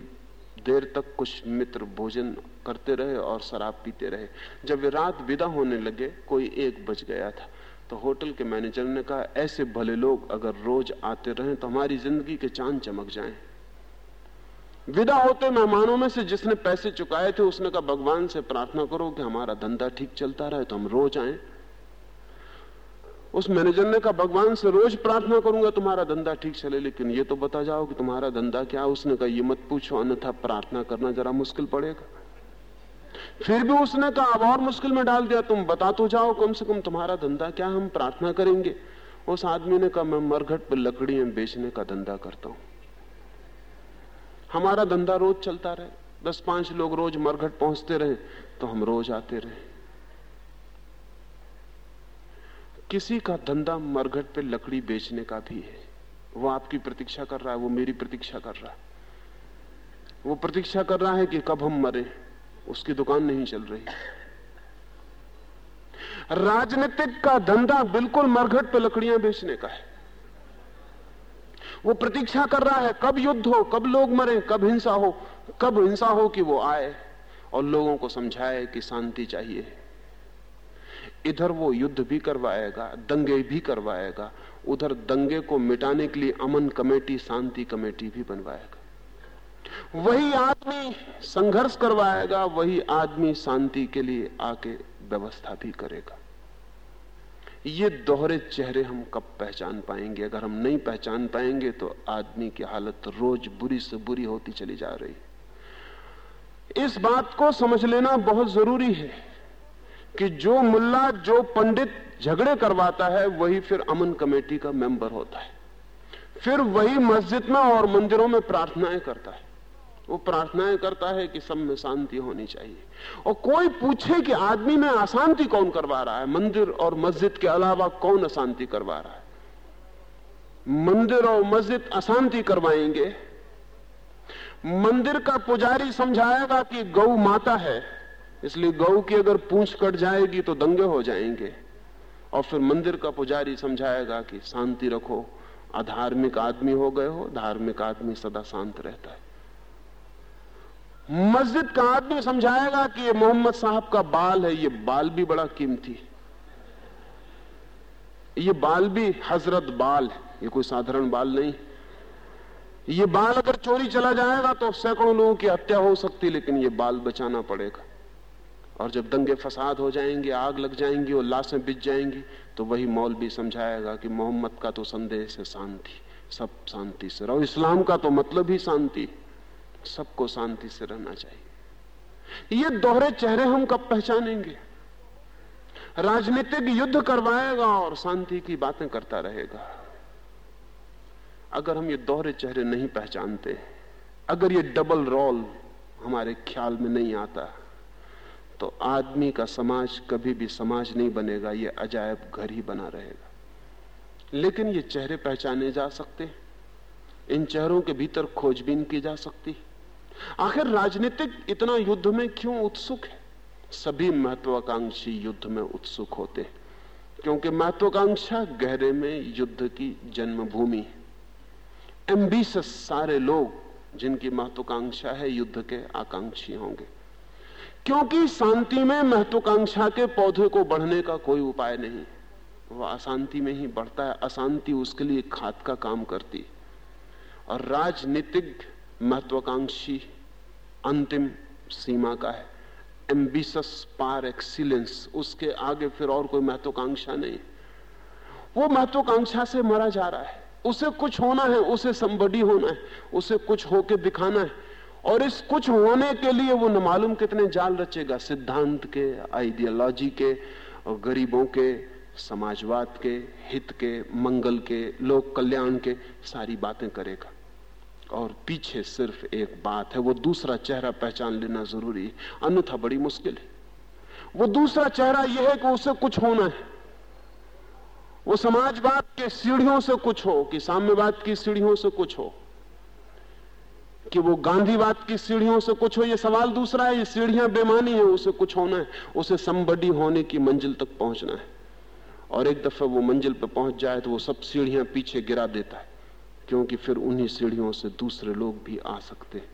Speaker 1: देर तक कुछ मित्र भोजन करते रहे और शराब पीते रहे। जब वे रात विदा होने लगे, कोई एक बज गया था। तो होटल के मैनेजर ने कहा, ऐसे भले लोग अगर रोज आते रहें तो हमारी ज़िंदगी के चाँद चमक जाएँ। विदा होते मेहमानों में से जिसने पैसे चुकाए थे, उसने कहा, भगवान से प्रार्थना करो कि हमारा धंधा ठीक चलता रहे तो हम रोज आए। उस मैनेजर ने कहा, भगवान से रोज प्रार्थना करूँगा, तुम्हारा धंधा ठीक चले, लेकिन ये तो बता जाओ कि तुम्हारा धंधा क्या उसने कहा, ये मत पूछो, अन्यथा प्रार्थना करना जरा मुश्किल पड़ेगा। फिर भी उसने कहा, अब और मुश्किल में डाल दिया, तुम बता तो जाओ, कम से कम तुम्हारा धंधा क्या हम प्रार्थना करेंगे? उस आदमी ने कहा, मैं मरघट पर लकड़ियाँ बेचने का धंधा करता हूँ। हमारा धंधा रोज चलता रहे। दस पाँच लोग रोज मरघट पहुँचते रहे तो हम रोज आते रहे। किसी का धंधा मरघट पे लकड़ी बेचने का भी है। वो आपकी प्रतीक्षा कर रहा है, वो मेरी प्रतीक्षा कर रहा है। वो प्रतीक्षा कर रहा है कि कब हम मरे। उसकी दुकान नहीं चल रही। राजनीतिक का धंधा बिल्कुल मरघट पे लकड़ियाँ बेचने का है। वो प्रतीक्षा कर रहा है, कब युद्ध हो, कब लोग मरे, कब हिंसा हो, कब हिंसा हो कि वो आए और लोगों को समझाए कि शांति चाहिए। इधर वो युद्ध भी करवाएगा, दंगे भी करवाएगा, उधर दंगे को मिटाने के लिए अमन कमेटी, शांति कमेटी भी बनवाएगा। वही आदमी संघर्ष करवाएगा, वही आदमी शांति के लिए आके व्यवस्था भी करेगा। ये दोहरे चेहरे हम कब पहचान पाएँगे? अगर हम नहीं पहचान पाएँगे तो आदमी की हालत रोज बुरी से बुरी होती चली जा रही इस बात को समझ लेना बहुत ज़रूरी है कि जो मुल्ला, जो पंडित झगड़े करवाता है, वही फिर अमन कमेटी का मेंबर होता है। फिर वही मस्जिद में और मंदिरों में प्रार्थनाएँ करता है। वो प्रार्थनाएँ करता है कि सब में शांति होनी चाहिए। और कोई पूछे कि आदमी में अशांति कौन करवा रहा है? मंदिर और मस्जिद के अलावा कौन अशांति करवा रहा है? मंदिर और मस्जिद अशांति करवाएँगे। मंदिर का पुजारी समझाएगा कि गौ माता है, इसलिए गौ की अगर पूंछ कट जाएगी तो दंगे हो जाएँगे। और फिर मंदिर का पुजारी समझाएगा कि शांति रखो, अधार्मिक आदमी हो गए हो, धार्मिक आदमी सदा शांत रहता है। मस्जिद का आदमी समझाएगा कि ये मोहम्मद साहब का बाल है, ये बाल भी बड़ा कीमती ये बाल भी हज़रत बाल है, ये कोई साधारण बाल नहीं ये बाल अगर चोरी चला जाएगा तो सैकड़ों लोगों की हत्या हो सकती लेकिन ये बाल बचाना पड़ेगा। और जब दंगे फसाद हो जाएँगे, आग लग जाएँगी और लाशें बिछ जाएँगी तो वही मौल भी समझाएगा कि मोहम्मद का तो संदेश है शांति, सब शांति से रहो। इस्लाम का तो मतलब ही शांति है। सबको शांति से रहना चाहिए। ये दोहरे चेहरे हम कब पहचानेंगे? राजनीतिक युद्ध करवाएगा और शांति की बातें करता रहेगा। अगर हम ये दोहरे चेहरे नहीं पहचानते, अगर ये डबल रोल हमारे ख्याल में नहीं आता तो आदमी का समाज कभी भी समाज नहीं बनेगा, ये अजायब घर ही बना रहेगा। लेकिन ये चेहरे पहचाने जा सकते इन चेहरों के भीतर खोजबीन की जा सकती है। आखिर राजनीतिक इतना युद्ध में क्यों उत्सुक है? सभी महत्वाकांक्षी युद्ध में उत्सुक होते हैं, क्योंकि महत्वाकांक्षा गहरे में युद्ध की जन्मभूमि है। एम्बिशस सारे लोग जिनकी महत्वाकांक्षा है युद्ध के आकांक्षी होंगे, क्योंकि शांति में महत्वाकांक्षा के पौधे को बढ़ने का कोई उपाय नहीं। वह अशांति में ही बढ़ता है, अशांति उसके लिए खाद का काम करती और राजनीतिक महत्वाकांक्षी अंतिम सीमा का है। एम्बिशस पार एक्सीलेंस उसके आगे फिर और कोई महत्वाकांक्षा नहीं। वो महत्वाकांक्षा से मरा जा रहा है। उसे कुछ होना है, उसे संबडी होना है, उसे कुछ होके दिखाना है। और इस कुछ होने के लिए वो न मालूम कितने जाल रचेगा, सिद्धांत के आइडियोलॉजी के और गरीबों के, समाजवाद के, हित के, मंगल के, लोक कल्याण के, सारी बातें करेगा। और पीछे सिर्फ़ एक बात है, वो दूसरा चेहरा पहचान लेना ज़रूरी है। अन्यथा बड़ी मुश्किल है। वो दूसरा चेहरा यह है कि उसे कुछ होना है। वो समाजवाद के सीढ़ियों से कुछ हो, कि साम्यवाद की सीढ़ियों से कुछ हो, कि वो गांधीवाद की सीढ़ियों से कुछ हो, ये सवाल दूसरा है, ये सीढ़ियाँ बेमानी है, उसे कुछ होना है। उसे संबडी होने की मंजिल तक पहुँचना है। और एक दफ़ा वो मंजिल पर पहुँच जाए तो वो सब सीढ़ियाँ पीछे गिरा देता है। क्योंकि फिर उन्हीं सीढ़ियों से दूसरे लोग भी आ सकते हैं।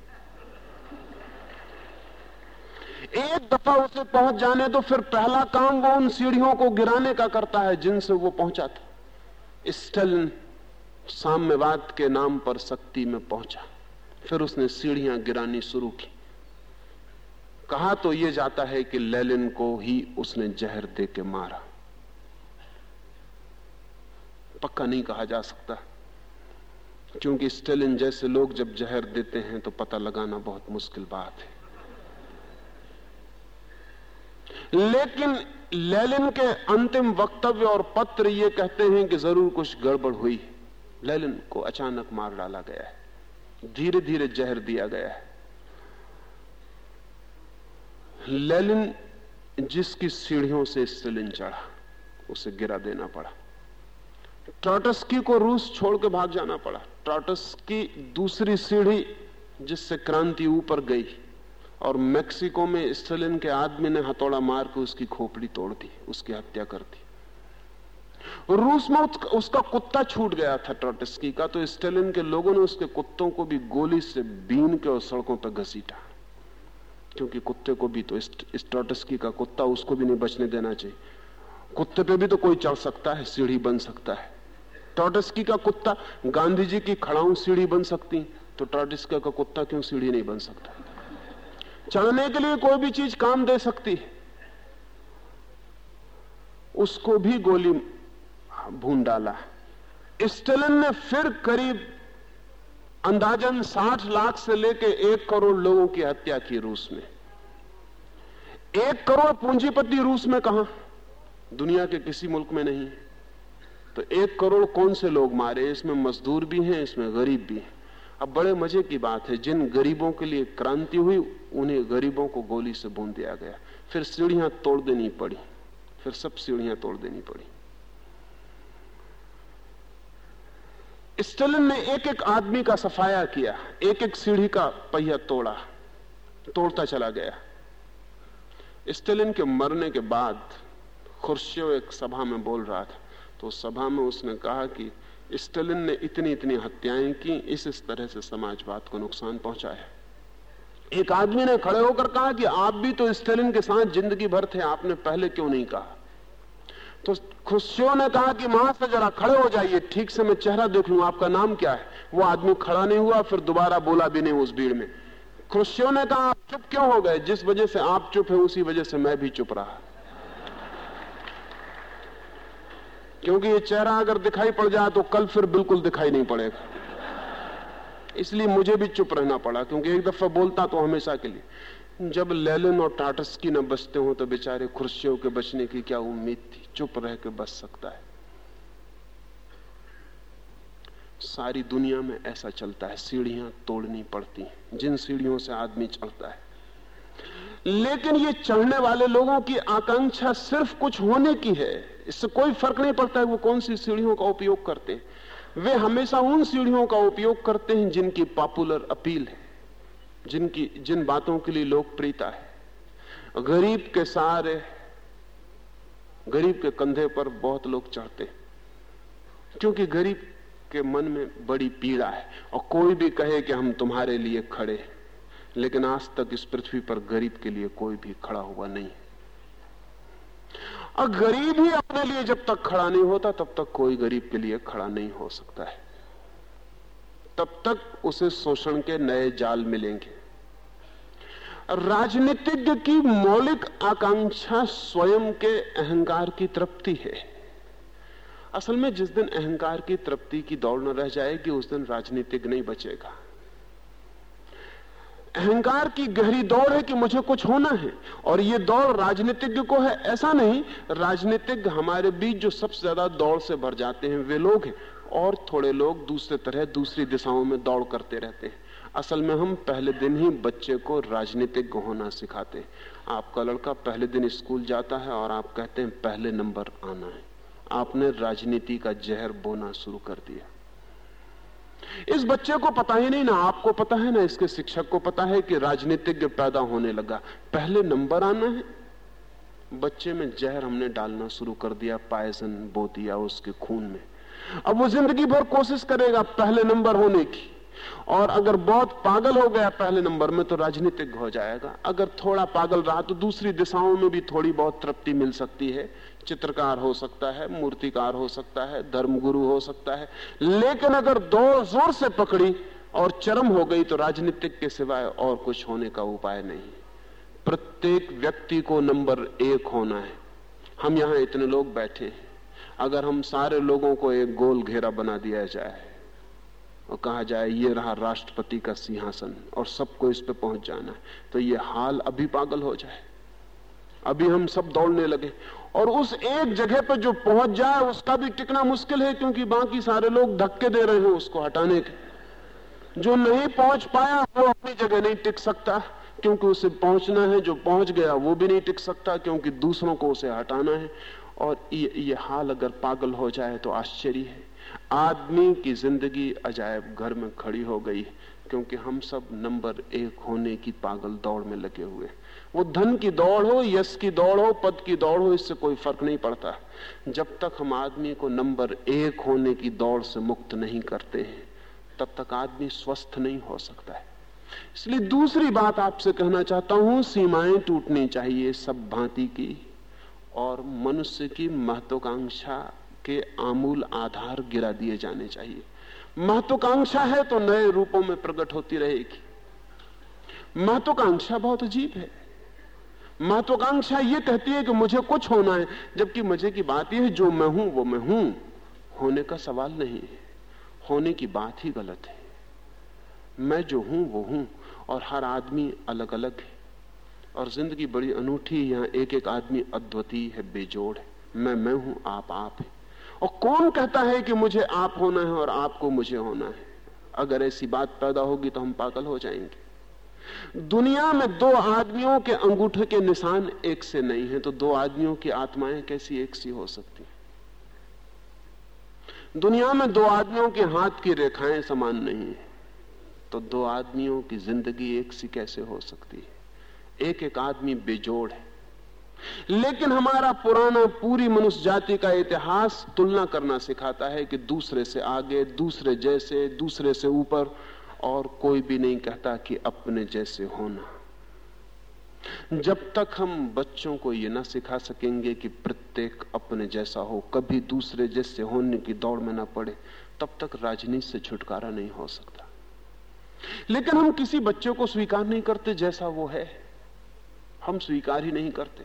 Speaker 1: एक दफ़ा उसे पहुँच जाने तो फिर पहला काम वो उन सीढ़ियों को गिराने का करता है जिनसे वो पहुँचा था। स्टेलिन साम्यवाद के नाम पर शक्ति में पहुँचा। फिर उसने सीढ़ियाँ गिरानी शुरू की। कहा तो यह जाता है कि लेलिन को ही उसने जहर दे के मारा। पक्का नहीं कहा जा सकता। क्योंकि स्टेलिन जैसे लोग जब जहर देते हैं तो पता लगाना बहुत मुश्किल बात है। लेकिन लेलिन के अंतिम वक्तव्य और पत्र ये कहते हैं कि ज़रूर कुछ गड़बड़ हुई। लेलिन को अचानक मार डाला गया है। धीरे धीरे जहर दिया गया है। लेलिन जिसकी सीढ़ियों से स्टेलिन चढ़ा, उसे गिरा देना पड़ा। ट्राटस्की को रूस छोड़ के भाग जाना पड़ा। ट्राटस्की दूसरी सीढ़ी जिससे क्रांति ऊपर गई और मेक्सिको में स्टेलिन के आदमी ने हथौड़ा मार के उसकी खोपड़ी तोड़ दी, उसकी हत्या कर दी। रूस में उसका कुत्ता छूट गया था ट्रोटस्की का तो स्टेलिन के लोगों ने उसके कुत्तों को भी गोली से बीन के और सड़कों पर घसीटा। क्योंकि कुत्ते को भी तो स्टोटस्की का कुत्ता, उसको भी नहीं बचने देना चाहिए। कुत्ते पे भी तो कोई चढ़ सकता है, सीढ़ी बन सकता है। टोटस्की का कुत्ता गांधी जी की खड़ाऊ सीढ़ी बन सकती तो टोटस्की का कुत्ता क्यों सीढ़ी नहीं बन सकता? चढ़ने के लिए कोई भी चीज़ काम दे सकती है। उसको भी गोली भून डाला स्टेलिन ने फिर करीब अंदाजन 60 लाख से लेकर एक करोड़ लोगों की हत्या की रूस में। एक करोड़ पूंजीपति रूस में कहा? दुनिया के किसी मुल्क में नहीं। तो एक करोड़ कौन से लोग मारे? इसमें मजदूर भी हैं, इसमें गरीब भी हैं। अब बड़े मज़े की बात है, जिन गरीबों के लिए क्रांति हुई, उन्हें गरीबों को गोली से भून दिया गया। फिर सीढ़ियाँ तोड़ देनी पड़ी। फिर सब सीढ़ियाँ तोड़ देनी पड़ी। स्टेलिन ने एक एक आदमी का सफाया किया एक एक सीढ़ी का पहिया तोड़ा, तोड़ता चला गया। स्टेलिन के मरने के बाद खुर्शियो एक सभा में बोल रहा था तो सभा में उसने कहा कि स्टेलिन ने इतनी इतनी हत्याएँ की, इस इस तरह से समाजवाद को नुकसान पहुँचाया एक आदमी ने खड़े होकर कहा कि आप भी तो स्टेलिन के साथ ज़िंदगी भर थे, आपने पहले क्यों नहीं कहा? तो खुशियों ने कहा कि वहाँ से जरा खड़े हो जाइए, ठीक से मैं चेहरा देख लू, आपका नाम क्या है? वो आदमी खड़ा नहीं हुआ, फिर दोबारा बोला भी नहीं उस भीड़ में। खुशियों ने कहा, आप चुप क्यों हो गए? जिस वजह से आप चुप है, उसी वजह से मैं भी चुप रहा। क्योंकि ये चेहरा अगर दिखाई पड़ जाए तो कल फिर बिल्कुल दिखाई नहीं पड़ेगा। इसलिए मुझे भी चुप रहना पड़ा, क्योंकि एक दफ़ा बोलता तो हमेशा के लिए, जब लेलिन और टाटस की न बचते हो तो बेचारे खुर्शियों के बचने की क्या उम्मीद थी? चुप रह के बच सकता है। सारी दुनिया में ऐसा चलता है, सीढ़ियाँ तोड़नी पड़ती हैं, जिन सीढ़ियों से आदमी चढ़ता है। लेकिन ये चढ़ने वाले लोगों की आकांक्षा सिर्फ़ कुछ होने की है। इससे कोई फ़र्क नहीं पड़ता है वो कौन सी सीढ़ियों का उपयोग करते हैं। वे हमेशा उन सीढ़ियों का उपयोग करते हैं जिनकी पॉपुलर अपील है, जिनकी, जिन बातों के लिए लोकप्रियता है। गरीब के सारे गरीब के कंधे पर बहुत लोग चढ़ते हैं, क्योंकि गरीब के मन में बड़ी पीड़ा है और कोई भी कहे कि हम तुम्हारे लिए खड़े लेकिन आज तक इस पृथ्वी पर गरीब के लिए कोई भी खड़ा हुआ नहीं और गरीब ही अपने लिए जब तक खड़ा नहीं होता, तब तक कोई गरीब के लिए खड़ा नहीं हो सकता है। तब तक उसे शोषण के नए जाल मिलेंगे। राजनीतिज्ञ की मौलिक आकांक्षा स्वयं के अहंकार की तृप्ति है। असल में जिस दिन अहंकार की तृप्ति की दौड़ न रह जाएगी, उस दिन राजनीतिक नहीं बचेगा। अहंकार की गहरी दौड़ है कि मुझे कुछ होना है। और ये दौड़ राजनीतिज्ञ को है। ऐसा नहीं, राजनीतिज्ञ हमारे बीच जो सबसे ज़्यादा दौड़ से भर जाते हैं, वे लोग हैं। और थोड़े लोग दूसरे तरह, दूसरी दिशाओं में दौड़ करते रहते हैं। असल में हम पहले दिन ही बच्चे को राजनीतिज्ञ होना सिखाते हैं। आपका लड़का पहले दिन स्कूल जाता है और आप कहते हैं, पहले नंबर आना है। आपने राजनीति का जहर बोना शुरू कर दिया। इस बच्चे को पता ही नहीं, ना आपको पता है, ना इसके शिक्षक को पता है कि राजनीतिज्ञ पैदा होने लगा। पहले नंबर आना है। बच्चे में जहर हमने डालना शुरू कर दिया, पायसन बो दिया उसके खून में। अब वो ज़िंदगी भर कोशिश करेगा पहले नंबर होने की। और अगर बहुत पागल हो गया पहले नंबर में तो राजनीतिक हो जाएगा। अगर थोड़ा पागल रहा तो दूसरी दिशाओं में भी थोड़ी बहुत तृप्ति मिल सकती है। चित्रकार हो सकता है, मूर्तिकार हो सकता है, धर्मगुरु हो सकता है। लेकिन अगर दो ज़ोर से पकड़ी और चरम हो गई तो राजनीतिक के सिवाय और कुछ होने का उपाय नहीं। प्रत्येक व्यक्ति को नंबर एक होना है। हम यहाँ इतने लोग बैठे हैं। अगर हम सारे लोगों को एक गोल घेरा बना दिया जाए, और कहा जाए, ये रहा राष्ट्रपति का सिंहासन और सबको इस पे पहुँच जाना है तो ये हाल अभी पागल हो जाए। अभी हम सब दौड़ने लगे। और उस एक जगह पर जो पहुँच जाए उसका भी टिकना मुश्किल है क्योंकि बाकी सारे लोग धक्के दे रहे हैं उसको हटाने के। जो नहीं पहुँच पाया वो अपनी जगह नहीं टिक सकता क्योंकि उसे पहुँचना है। जो पहुँच गया वो भी नहीं टिक सकता क्योंकि दूसरों को उसे हटाना है। और ये, ये हाल अगर पागल हो जाए तो आश्चर्य है। आदमी की ज़िंदगी अजायब घर में खड़ी हो गई क्योंकि हम सब नंबर एक होने की पागल दौड़ में लगे हुए वो धन की दौड़ हो, यश की दौड़ हो, पद की दौड़ हो, इससे कोई फ़र्क नहीं पड़ता। जब तक हम आदमी को नंबर एक होने की दौड़ से मुक्त नहीं करते हैं, तब तक आदमी स्वस्थ नहीं हो सकता है। इसलिए दूसरी बात आपसे कहना चाहता हूँ, सीमाएँ टूटनी चाहिए सब भांति की, और मनुष्य की महत्वाकांक्षा के आमूल आधार गिरा दिए जाने चाहिए। महत्वाकांक्षा है तो नए रूपों में प्रकट होती रहेगी। महत्वाकांक्षा बहुत अजीब है। महत्वाकांक्षा यह कहती है कि मुझे कुछ होना है, जबकि मज़े की बात यह है, जो मैं हूँ, वो मैं हूँ। होने का सवाल नहीं है। होने की बात ही गलत है। मैं जो हूँ, वो हूँ, और हर आदमी अलग अलग है। और ज़िंदगी बड़ी अनूठी है, यहाँ एक एक आदमी अद्वितीय है, बेजोड़ है। मैं मैं हूँ, आप आप है। और कौन कहता है कि मुझे आप होना है और आपको मुझे होना है? अगर ऐसी बात पैदा होगी तो हम पागल हो जाएँगे। दुनिया में दो आदमियों के अंगूठे के निशान एक से नहीं है तो दो आदमियों की आत्माएँ कैसी एक सी हो सकती? दुनिया में दो आदमियों के हाथ की रेखाएँ समान नहीं है तो दो आदमियों की ज़िंदगी एक सी कैसे हो सकती है? एक एक आदमी बेजोड़ है। लेकिन हमारा पुराना पूरी मनुष्य जाति का इतिहास तुलना करना सिखाता है कि दूसरे से आगे, दूसरे जैसे, दूसरे से ऊपर और कोई भी नहीं कहता कि अपने जैसे होना। जब तक हम बच्चों को यह ना सिखा सकेंगे कि प्रत्येक अपने जैसा हो, कभी दूसरे जैसे होने की दौड़ में ना पड़े, तब तक राजनीति से छुटकारा नहीं हो सकता। लेकिन हम किसी बच्चे को स्वीकार नहीं करते जैसा वो है। हम स्वीकार ही नहीं करते।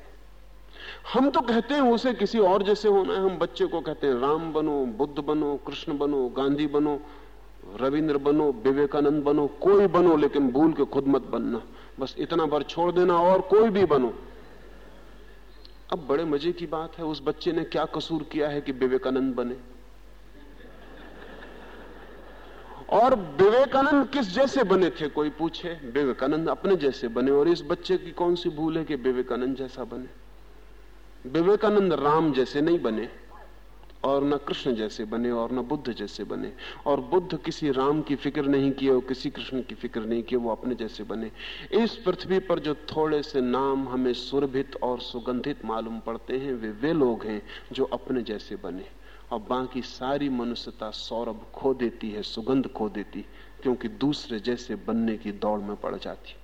Speaker 1: हम तो कहते हैं उसे किसी और जैसे होना है। हम बच्चे को कहते हैं, राम बनो, बुद्ध बनो, कृष्ण बनो, गांधी बनो रविंद्र बनो, विवेकानंद बनो, कोई बनो, लेकिन भूल के खुद मत बनना। बस इतना बार छोड़ देना और कोई भी बनो। अब बड़े मज़े की बात है, उस बच्चे ने क्या कसूर किया है कि विवेकानंद बने? और विवेकानंद किस जैसे बने थे, कोई पूछे? विवेकानंद अपने जैसे बने, और इस बच्चे की कौन सी भूल है कि विवेकानंद जैसा बने? विवेकानंद राम जैसे नहीं बने। और न कृष्ण जैसे बने और न बुद्ध जैसे बने। और बुद्ध किसी राम की फ़िक्र नहीं किए और किसी कृष्ण की फ़िक्र नहीं किए, वो अपने जैसे बने। इस पृथ्वी पर जो थोड़े से नाम हमें सुरभित और सुगंधित मालूम पड़ते हैं, वे वे लोग हैं जो अपने जैसे बने। और बाकी सारी मनुष्यता सौरभ खो देती है, सुगंध खो देती, क्योंकि दूसरे जैसे बनने की दौड़ में पड़ जाती।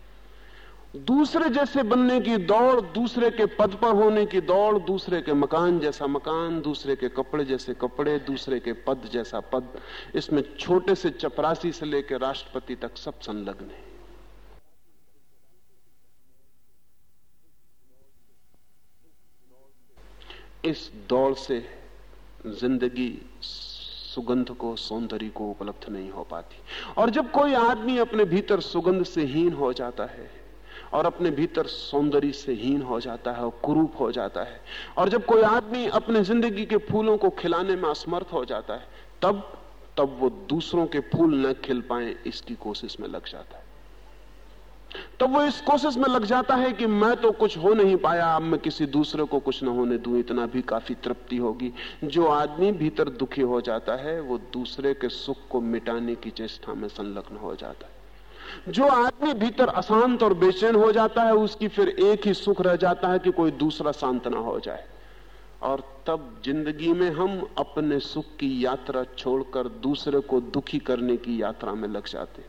Speaker 1: दूसरे जैसे बनने की दौड़, दूसरे के पद पर होने की दौड़, दूसरे के मकान जैसा मकान, दूसरे के कपड़े जैसे कपड़े, दूसरे के पद जैसा पद। इसमें छोटे से चपरासी से लेकर राष्ट्रपति तक सब संलग्न है। इस दौड़ से ज़िंदगी सुगंध को, सौंदर्य को उपलब्ध नहीं हो पाती। और जब कोई आदमी अपने भीतर सुगंध से हीन हो जाता है और अपने भीतर सौंदर्य से हीन हो जाता है और कुरूप हो जाता है। और जब कोई आदमी अपने ज़िंदगी के फूलों को खिलाने में असमर्थ हो जाता है, तब तब वो दूसरों के फूल न खिल पाए, इसकी कोशिश में लग जाता है। तब वो इस कोशिश में लग जाता है कि मैं तो कुछ हो नहीं पाया, अब मैं किसी दूसरे को कुछ न होने दूँ, इतना भी काफ़ी तृप्ति होगी। जो आदमी भीतर दुखी हो जाता है, वो दूसरे के सुख को मिटाने की चेष्टा में संलग्न हो जाता है। जो आदमी भीतर अशांत और बेचैन हो जाता है, उसकी फिर एक ही सुख रह जाता है कि कोई दूसरा शांत ना हो जाए। और तब ज़िंदगी में हम अपने सुख की यात्रा छोड़कर दूसरे को दुखी करने की यात्रा में लग जाते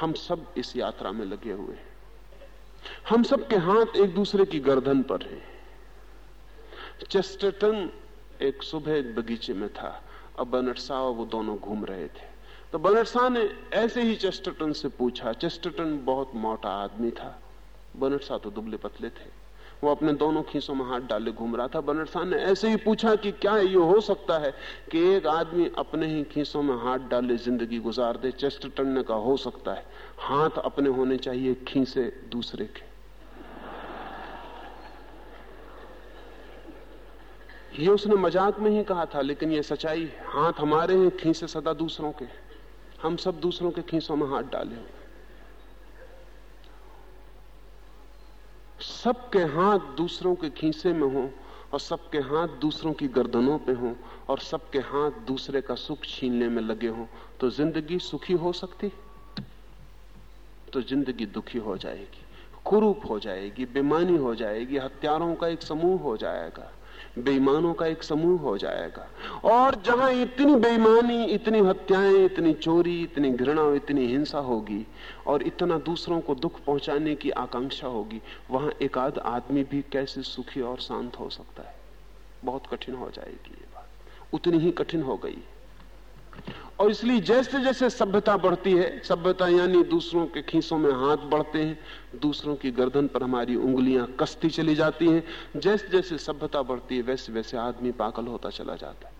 Speaker 1: हम सब इस यात्रा में लगे हुए हैं। हम सब के हाथ एक दूसरे की गर्दन पर हैं। चेस्टरटन एक सुबह एक बगीचे में था। अब बनट वो दोनों घूम रहे थे। तो बनट ने ऐसे ही चेस्टरटन से पूछा, चेस्टरटन बहुत मोटा आदमी था। बनट तो दुबले पतले थे। वो अपने दोनों खीसों में हाथ डाले घूम रहा था। बनट ने ऐसे ही पूछा कि क्या ये हो सकता है कि एक आदमी अपने ही खीसों में हाथ डाले ज़िंदगी गुजार दे? चेस्टरटन ने कहा, हो सकता है। हाथ अपने होने चाहिए खीसे दूसरे के। ये उसने मज़ाक में ही कहा था, लेकिन ये सच्चाई, हाथ हमारे हैं खीसे सदा दूसरों के। हम सब दूसरों के खीसों में हाथ डाले सबके हाथ दूसरों के खीसे में हो और सबके हाथ दूसरों की गर्दनों पे हो और सबके हाथ दूसरे का सुख छीनने में लगे हो तो ज़िंदगी सुखी हो सकती? तो ज़िंदगी दुखी हो जाएगी, कुरूप हो जाएगी, बेमानी हो जाएगी, हत्यारों का एक समूह हो जाएगा। बेईमानों का एक समूह हो जाएगा। और जहाँ इतनी बेईमानी, इतनी हत्याएँ, इतनी चोरी, इतनी घृणा, इतनी हिंसा होगी, और इतना दूसरों को दुख पहुँचाने की आकांक्षा होगी, वहाँ एक आध आदमी भी कैसे सुखी और शांत हो सकता है? बहुत कठिन हो जाएगी ये बात। उतनी ही कठिन हो गई। और इसलिए जैसे जैसे सभ्यता बढ़ती है, सभ्यता यानी दूसरों के खीसों में हाथ बढ़ते हैं, दूसरों की गर्दन पर हमारी उंगलियाँ कसती चली जाती हैं, जैसे जैसे सभ्यता बढ़ती है, वैसे वैसे आदमी पागल होता चला जाता है।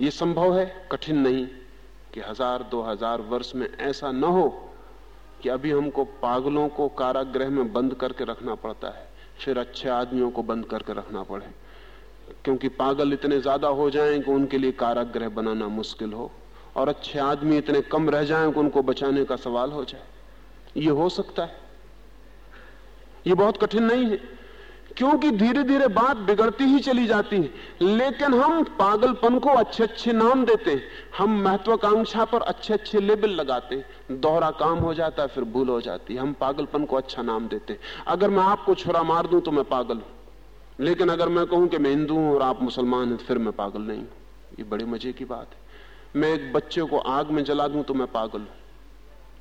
Speaker 1: ये संभव है, कठिन नहीं कि हज़ार, दो हज़ार वर्ष में ऐसा न हो कि अभी हमको पागलों को कारागृह में बंद करके रखना पड़ता है, फिर अच्छे आदमियों को बंद करके रखना पड़े। क्योंकि पागल इतने ज़्यादा हो जाएँ कि उनके लिए कारागृह बनाना मुश्किल हो। और अच्छे आदमी इतने कम रह जाएँ कि उनको बचाने का सवाल हो जाए। ये हो सकता है। ये बहुत कठिन नहीं है, क्योंकि धीरे धीरे बात बिगड़ती ही चली जाती है। लेकिन हम पागलपन को अच्छे अच्छे नाम देते हैं। हम महत्वाकांक्षा पर अच्छे अच्छे लेबल लगाते हैं। दोहरा काम हो जाता है, फिर भूल हो जाती है। हम पागलपन को अच्छा नाम देते हैं। अगर मैं आपको छुरा मार दूँ तो मैं पागल हूँ। लेकिन अगर मैं कहूँ कि मैं हिंदू हूँ और आप मुसलमान हैं फिर मैं पागल नहीं हूँ। ये बड़े मज़े की बात है। मैं एक बच्चे को आग में जला दूँ तो मैं पागल हूँ।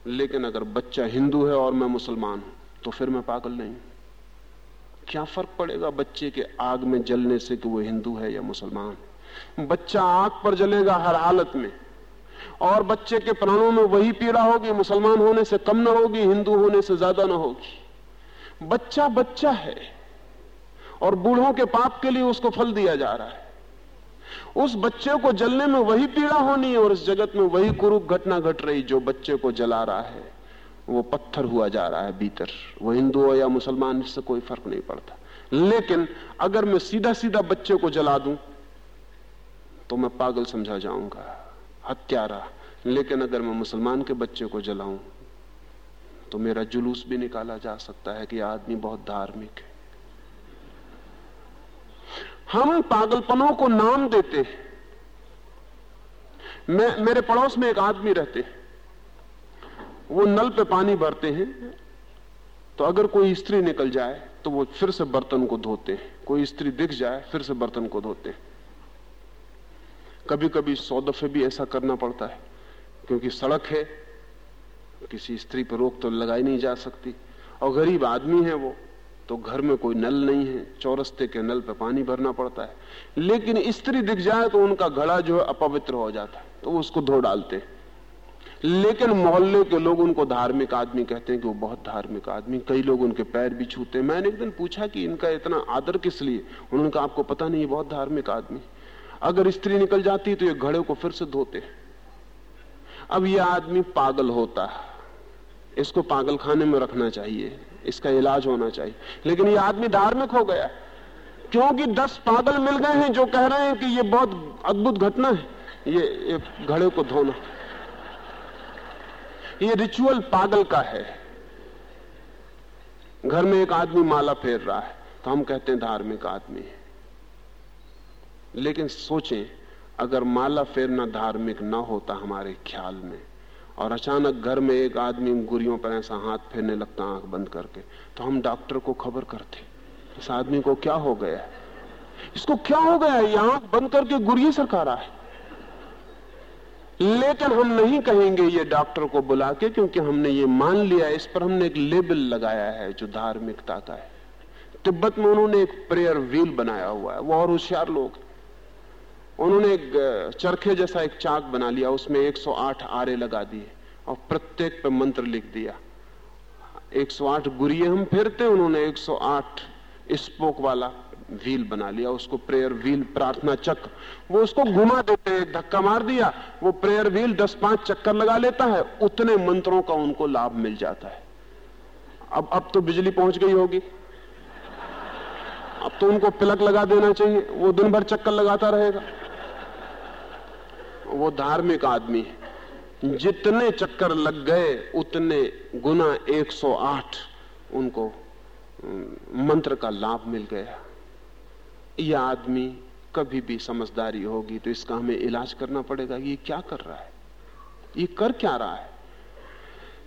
Speaker 1: लेकिन अगर बच्चा हिंदू है और मैं मुसलमान हूँ तो फिर मैं पागल नहीं क्या फ़र्क पड़ेगा बच्चे के आग में जलने से कि वो हिंदू है या मुसलमान बच्चा आग पर जलेगा हर हालत में। और बच्चे के प्राणों में वही पीड़ा होगी, मुसलमान होने से कम ना होगी, हिंदू होने से ज़्यादा ना होगी। बच्चा बच्चा है और बूढ़ों के पाप के लिए उसको फल दिया जा रहा है। उस बच्चे को जलने में वही पीड़ा होनी है और इस जगत में वही कुरूप घटना घट रही जो बच्चे को जला रहा है। वो पत्थर हुआ जा रहा है भीतर। वो हिंदू हो या मुसलमान, इससे कोई फ़र्क नहीं पड़ता। लेकिन अगर मैं सीधा सीधा बच्चे को जला दूँ तो मैं पागल समझा जाऊँगा, हत्यारा। लेकिन अगर मैं मुसलमान के बच्चे को जलाऊं तो मेरा जुलूस भी निकाला जा सकता है कि आदमी बहुत धार्मिक है। हम पागलपनों को नाम देते मैं, मेरे पड़ोस में एक आदमी रहते वो नल पे पानी भरते हैं। तो अगर कोई स्त्री निकल जाए तो वो फिर से बर्तन को धोते हैं। कोई स्त्री दिख जाए, फिर से बर्तन को धोते हैं। कभी कभी सौ दफे भी ऐसा करना पड़ता है, क्योंकि सड़क है। किसी स्त्री पर रोक तो लगाई नहीं जा सकती। और गरीब आदमी है वो। तो घर में कोई नल नहीं है, चौरस्ते के नल पे पानी भरना पड़ता है। लेकिन स्त्री दिख जाए तो उनका घड़ा जो है अपवित्र हो जाता है तो उसको धो डालते लेकिन मोहल्ले के लोग उनको धार्मिक आदमी कहते हैं कि वो बहुत धार्मिक आदमी, कई लोग उनके पैर भी छूते हैं। मैंने एक दिन पूछा कि इनका इतना आदर किस लिए? उन्होंने कहा, आपको पता नहीं बहुत धार्मिक आदमी अगर स्त्री निकल जाती तो ये घड़े को फिर से धोते अब यह आदमी पागल होता है। इसको पागल खाने में रखना चाहिए। इसका इलाज होना चाहिए। लेकिन ये आदमी धार्मिक हो गया। क्योंकि दस पागल मिल गए हैं जो कह रहे हैं कि ये बहुत अद्भुत घटना है। ये, ये घड़े को धोना। ये रिचुअल पागल का है। घर में एक आदमी माला फेर रहा है तो हम कहते हैं धार्मिक आदमी है। लेकिन सोचें अगर माला फेरना धार्मिक ना होता हमारे ख्याल में और अचानक घर में एक आदमी गुरियों पर ऐसा हाथ फेरने लगता, आँख बंद करके। तो हम डॉक्टर को खबर करते, इस आदमी को क्या हो गया इसको क्या हो गया ये आँख बंद करके गुरिये सरका रहा है लेकिन हम नहीं कहेंगे ये डॉक्टर को बुला के, क्योंकि हमने ये मान लिया, इस पर हमने एक लेबल लगाया है जो धार्मिकता का है। तिब्बत में उन्होंने एक प्रेयर व्हील बनाया हुआ है, वो और होशियार लोग उन्होंने एक चरखे जैसा एक चाक बना लिया, उसमें 108 आरे लगा दिए और प्रत्येक पे मंत्र लिख दिया। 108 गुरिये हम फेरते, उन्होंने 108 स्पोक वाला व्हील बना लिया, उसको प्रेयर व्हील प्रार्थना चक्र वो उसको घुमा देते हैं, धक्का मार दिया, वो प्रेयर व्हील दस पाँच चक्कर लगा लेता है, उतने मंत्रों का उनको लाभ मिल जाता है। अब अब तो बिजली पहुँच गई होगी। अब तो उनको पिलक लगा देना चाहिए, वो दिन भर चक्कर लगाता रहेगा। वो धार्मिक आदमी है। जितने चक्कर लग गए, उतने गुना 108 उनको मंत्र का लाभ मिल गया। यह आदमी कभी भी समझदारी होगी तो इसका हमें इलाज करना पड़ेगा। ये क्या कर रहा है? ये कर क्या रहा है?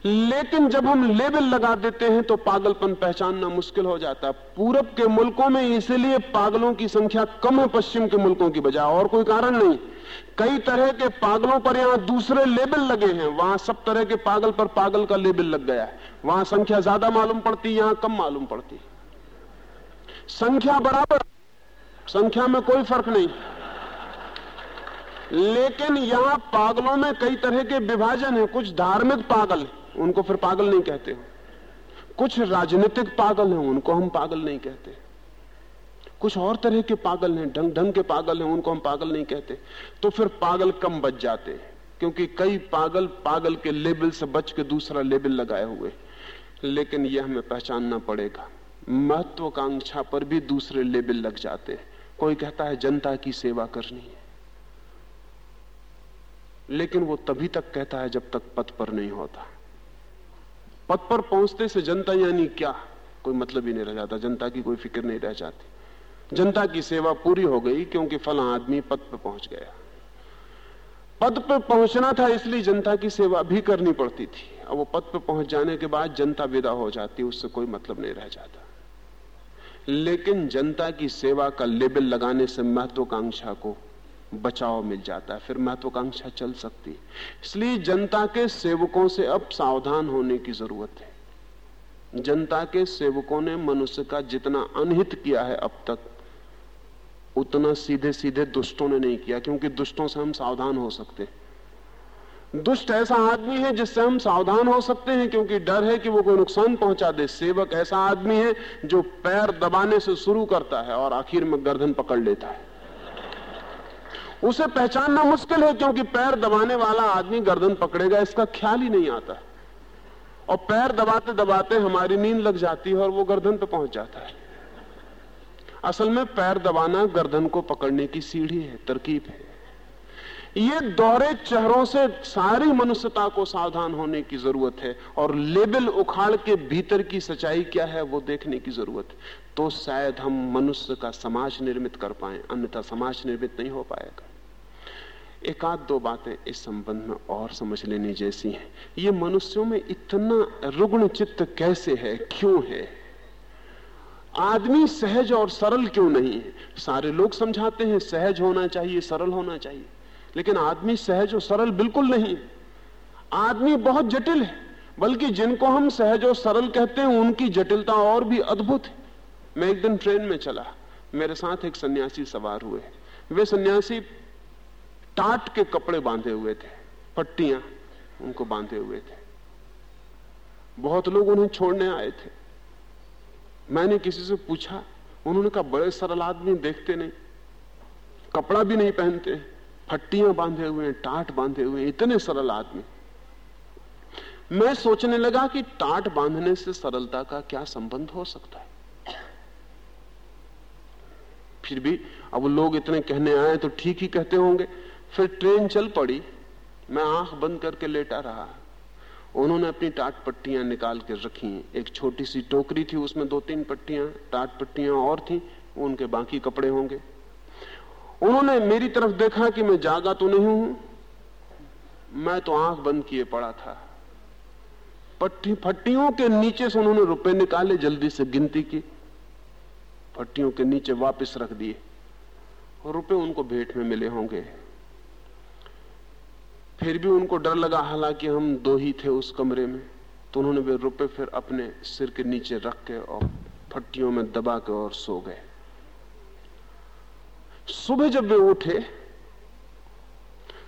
Speaker 1: लेकिन जब हम लेबल लगा देते हैं तो पागलपन पहचानना मुश्किल हो जाता है। पूरब के मुल्कों में इसलिए पागलों की संख्या कम है पश्चिम के मुल्कों की बजाय और कोई कारण नहीं। कई तरह के पागलों पर यहाँ दूसरे लेबल लगे हैं। वहाँ सब तरह के पागल पर पागल का लेबल लग गया है। वहाँ संख्या ज़्यादा मालूम पड़ती, यहाँ कम मालूम पड़ती। संख्या बराबर, संख्या में कोई फ़र्क नहीं। लेकिन यहाँ पागलों में कई तरह के विभाजन है। कुछ धार्मिक पागल है। उनको फिर पागल नहीं कहते। हो कुछ राजनीतिक पागल हैं, उनको हम पागल नहीं कहते। कुछ और तरह के पागल हैं, ढंग ढंग के पागल हैं, उनको हम पागल नहीं कहते। तो फिर पागल कम बच जाते हैं, क्योंकि कई पागल पागल के लेबल से बच के दूसरा लेबल लगाए हुए लेकिन यह हमें पहचानना पड़ेगा। महत्वाकांक्षा पर भी दूसरे लेबल लग जाते हैं। कोई कहता है, जनता की सेवा करनी है। लेकिन वो तभी तक कहता है जब तक पद पर नहीं होता। पद पर पहुँचते से जनता यानी क्या? कोई मतलब ही नहीं रह जाता। जनता की कोई फ़िक्र नहीं रह जाती। जनता की सेवा पूरी हो गई क्योंकि फला आदमी पद पर पहुँच गया। पद पर पहुँचना था इसलिए जनता की सेवा भी करनी पड़ती थी। अब वो पद पर पहुँच जाने के बाद जनता विदा हो जाती, उससे कोई मतलब नहीं रह जाता। लेकिन जनता की सेवा का लेबल लगाने से महत्वाकांक्षा को बचाव मिल जाता है, फिर महत्वाकांक्षा चल सकती है। इसलिए जनता के सेवकों से अब सावधान होने की ज़रूरत है। जनता के सेवकों ने मनुष्य का जितना अनहित किया है अब तक, उतना सीधे सीधे दुष्टों ने नहीं किया, क्योंकि दुष्टों से हम सावधान हो सकते दुष्ट ऐसा आदमी है जिससे हम सावधान हो सकते हैं, क्योंकि डर है कि वो कोई नुकसान पहुँचा दे। सेवक ऐसा आदमी है जो पैर दबाने से शुरू करता है और आखिर में गर्दन पकड़ लेता है। उसे पहचानना मुश्किल है क्योंकि पैर दबाने वाला आदमी गर्दन पकड़ेगा, इसका ख्याल ही नहीं आता। और पैर दबाते दबाते हमारी नींद लग जाती है और वो गर्दन पे पहुँच जाता है। असल में पैर दबाना गर्दन को पकड़ने की सीढ़ी है, तरकीब है। ये दोहरे चेहरों से सारी मनुष्यता को सावधान होने की ज़रूरत है और लेबल उखाड़ के भीतर की सच्चाई क्या है, वो देखने की ज़रूरत है। तो शायद हम मनुष्य का समाज निर्मित कर पाए, अन्यथा समाज निर्मित नहीं हो पाएगा। एक आध दो बातें इस संबंध में और समझ लेनी जैसी हैं। ये मनुष्यों में इतना रुग्ण चित्त कैसे है, क्यों है? आदमी सहज और सरल क्यों नहीं है? सारे लोग समझाते हैं, सहज होना चाहिए, सरल होना चाहिए। लेकिन आदमी सहज और सरल बिल्कुल नहीं आदमी बहुत जटिल है, बल्कि जिनको हम सहज और सरल कहते हैं, उनकी जटिलता और भी अद्भुत है। मैं एक दिन ट्रेन में चला। मेरे साथ एक सन्यासी सवार हुए। वे सन्यासी टाट के कपड़े बांधे हुए थे, पट्टियाँ उनको बांधे हुए थे। बहुत लोग उन्हें छोड़ने आए थे। मैंने किसी से पूछा, उन्होंने कहा, बड़े सरल आदमी, देखते नहीं। कपड़ा भी नहीं पहनते फट्टियाँ बांधे हुए हैं, टाट बांधे हुए हैं, इतने सरल आदमी। मैं सोचने लगा कि टाट बांधने से सरलता का क्या संबंध हो सकता है। फिर भी अब लोग इतने कहने आए तो ठीक ही कहते होंगे। फिर ट्रेन चल पड़ी। मैं आँख बंद करके लेटा रहा। उन्होंने अपनी टाट पट्टियाँ निकाल कर रखी। एक छोटी सी टोकरी थी, उसमें दो तीन पट्टियाँ, टाट पट्टियाँ और थी उनके बाकी कपड़े होंगे। उन्होंने मेरी तरफ़ देखा कि मैं जागा तो नहीं हूँ। मैं तो आँख बंद किए पड़ा था। पट्टी, फट्टियों के नीचे से उन्होंने रुपए निकाले, जल्दी से गिनती की। फट्टियों के नीचे वापस रख दिए। रुपए उनको भेंट में मिले होंगे। फिर भी उनको डर लगा, हालाँकि हम दो ही थे उस कमरे में। तो उन्होंने वे रुपए फिर अपने सिर के नीचे रख के और फट्टियों में दबा के और सो गए। सुबह जब वे उठे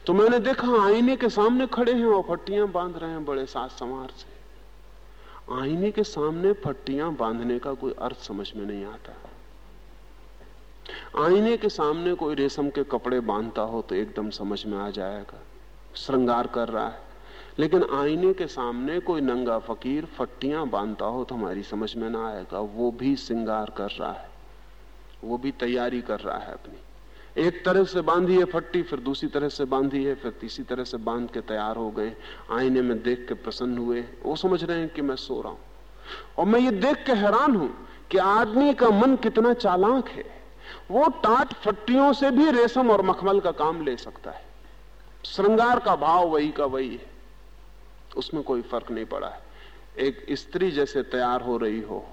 Speaker 1: तो मैंने देखा आईने के सामने खड़े हैं और फट्टियाँ बाँध रहे हैं बड़े सास समार से। आईने के सामने फट्टियाँ बांधने का कोई अर्थ समझ में नहीं आता। आईने के सामने कोई रेशम के कपड़े बांधता हो तो एकदम समझ में आ जाएगा। श्रृंगार कर रहा है। लेकिन आईने के सामने कोई नंगा फकीर फट्टियाँ बांधता हो तो हमारी समझ में ना आएगा। वो भी श्रृंगार कर रहा है। वो भी तैयारी कर रहा है अपनी। एक तरह से बांधी है फट्टी, फिर दूसरी तरह से बांधी है, फिर तीसरी तरह से बाँध के तैयार हो गए, आईने में देख के प्रसन्न हुए। वो समझ रहे हैं कि मैं सो रहा हूँ। और मैं ये देख के हैरान हूँ कि आदमी का मन कितना चालाक है। वो टाट फट्टियों से भी रेशम और मखमल का काम ले सकता है। श्रृंगार का भाव वही का वही है। उसमें कोई फ़र्क नहीं पड़ा है। एक स्त्री जैसे तैयार हो रही हो,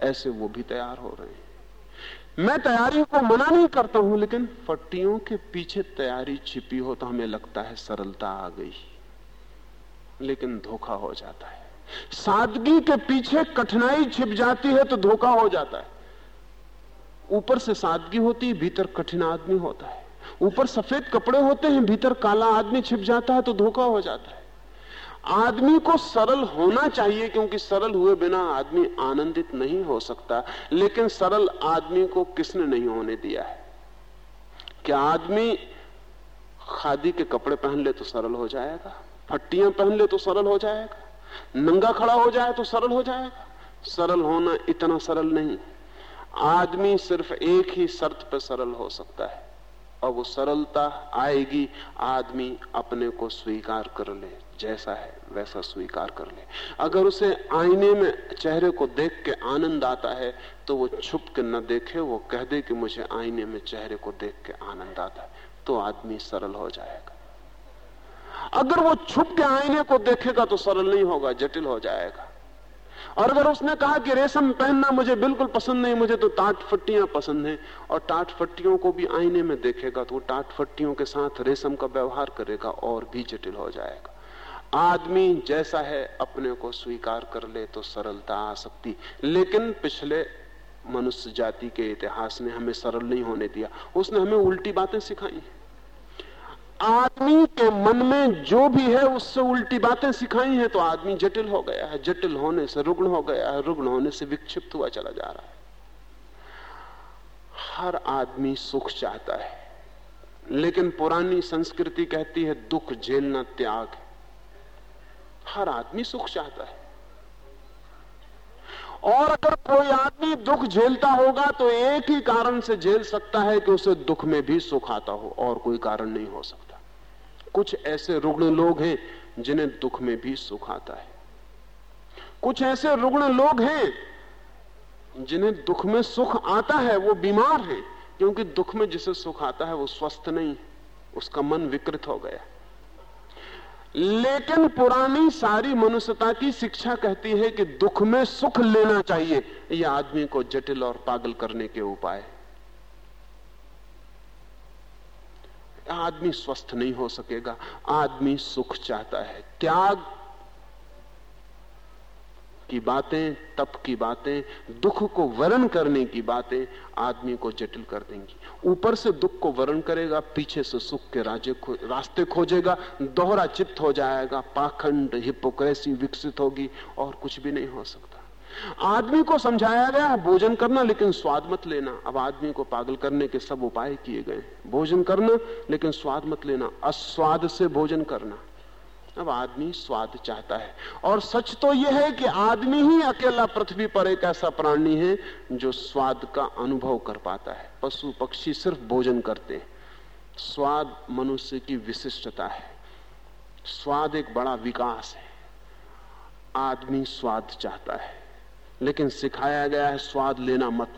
Speaker 1: ऐसे वो भी तैयार हो रहे हैं। मैं तैयारी को मना नहीं करता हूँ, लेकिन फट्टियों के पीछे तैयारी छिपी हो तो हमें लगता है सरलता आ गई। लेकिन धोखा हो जाता है। सादगी के पीछे कठिनाई छिप जाती है तो धोखा हो जाता है। ऊपर से सादगी होती भीतर कठिन आदमी होता है। ऊपर सफ़ेद कपड़े होते हैं, भीतर काला आदमी छिप जाता है तो धोखा हो जाता है। आदमी को सरल होना चाहिए क्योंकि सरल हुए बिना आदमी आनंदित नहीं हो सकता, लेकिन सरल आदमी को किसने नहीं होने दिया है? क्या आदमी खादी के कपड़े पहन ले तो सरल हो जाएगा? फट्टियाँ पहन ले तो सरल हो जाएगा? नंगा खड़ा हो जाए तो सरल हो जाएगा? सरल होना इतना सरल नहीं। आदमी सिर्फ़ एक ही शर्त पर सरल हो सकता है। और वो सरलता आएगी, आदमी अपने को स्वीकार कर ले, जैसा है वैसा स्वीकार कर ले। अगर उसे आईने में, चेहरे को देख के आनंद आता है तो वो छुप के न देखे, वो कह दे कि मुझे आईने में चेहरे को देख के आनंद आता है तो आदमी सरल हो जाएगा। अगर वो छुप के आईने को देखेगा तो सरल नहीं होगा, जटिल हो जाएगा। और अगर उसने कहा कि रेशम पहनना मुझे बिल्कुल पसंद नहीं, मुझे तो टाट फट्टियाँ पसंद हैं, और टाट फट्टियों को भी आईने में देखेगा तो टाट फट्टियों के साथ रेशम का व्यवहार करेगा और भी जटिल हो जाएगा। आदमी जैसा है, अपने को स्वीकार कर ले तो सरलता आ सकती। लेकिन पिछले मनुष्य जाति के इतिहास ने हमें सरल नहीं होने दिया। उसने हमें उल्टी बातें सिखाई आदमी के मन में जो भी है, उससे उल्टी बातें सिखाई हैं तो आदमी जटिल हो गया है। जटिल होने से रुग्ण हो गया है, रुग्ण होने से विक्षिप्त हुआ चला जा रहा है। हर आदमी सुख चाहता है, लेकिन पुरानी संस्कृति कहती है, दुख झेलना त्याग हर आदमी सुख चाहता है। और अगर कोई आदमी दुख झेलता होगा तो एक ही कारण से झेल सकता है कि उसे दुख में भी सुख आता हो, और कोई कारण नहीं हो सकता। कुछ ऐसे रुग्ण लोग हैं जिन्हें दुख में भी सुख आता है। कुछ ऐसे रुग्ण लोग हैं जिन्हें दुख में सुख आता है, वो बीमार हैं, क्योंकि दुख में जिसे सुख आता है, वो स्वस्थ नहीं उसका मन विकृत हो गया। लेकिन पुरानी सारी मनुष्यता की शिक्षा कहती है कि दुख में सुख लेना चाहिए यह आदमी को जटिल और पागल करने के उपाय है। आदमी स्वस्थ नहीं हो सकेगा आदमी सुख चाहता है। त्याग की बातें तप की बातें दुख को वरण करने की बातें आदमी को जटिल कर देंगी। ऊपर से दुख को वरण करेगा पीछे से सुख के राजे खो, रास्ते खोजेगा दोहरा चित्त हो जाएगा पाखंड हिपोक्रेसी विकसित होगी और कुछ भी नहीं हो सकता। आदमी को समझाया गया है भोजन करना, लेकिन स्वाद मत लेना। अब आदमी को पागल करने के सब उपाय किए गए भोजन करना, लेकिन स्वाद मत लेना। अस्वाद से भोजन करना। अब आदमी स्वाद चाहता है। और सच तो यह है कि आदमी ही अकेला पृथ्वी पर एक ऐसा प्राणी है, जो स्वाद का अनुभव कर पाता है। पशु पक्षी सिर्फ़ भोजन करते हैं। स्वाद मनुष्य की विशिष्टता है। स्वाद एक बड़ा विकास है। आदमी स्वाद चाहता है। लेकिन सिखाया गया है, स्वाद लेना मत।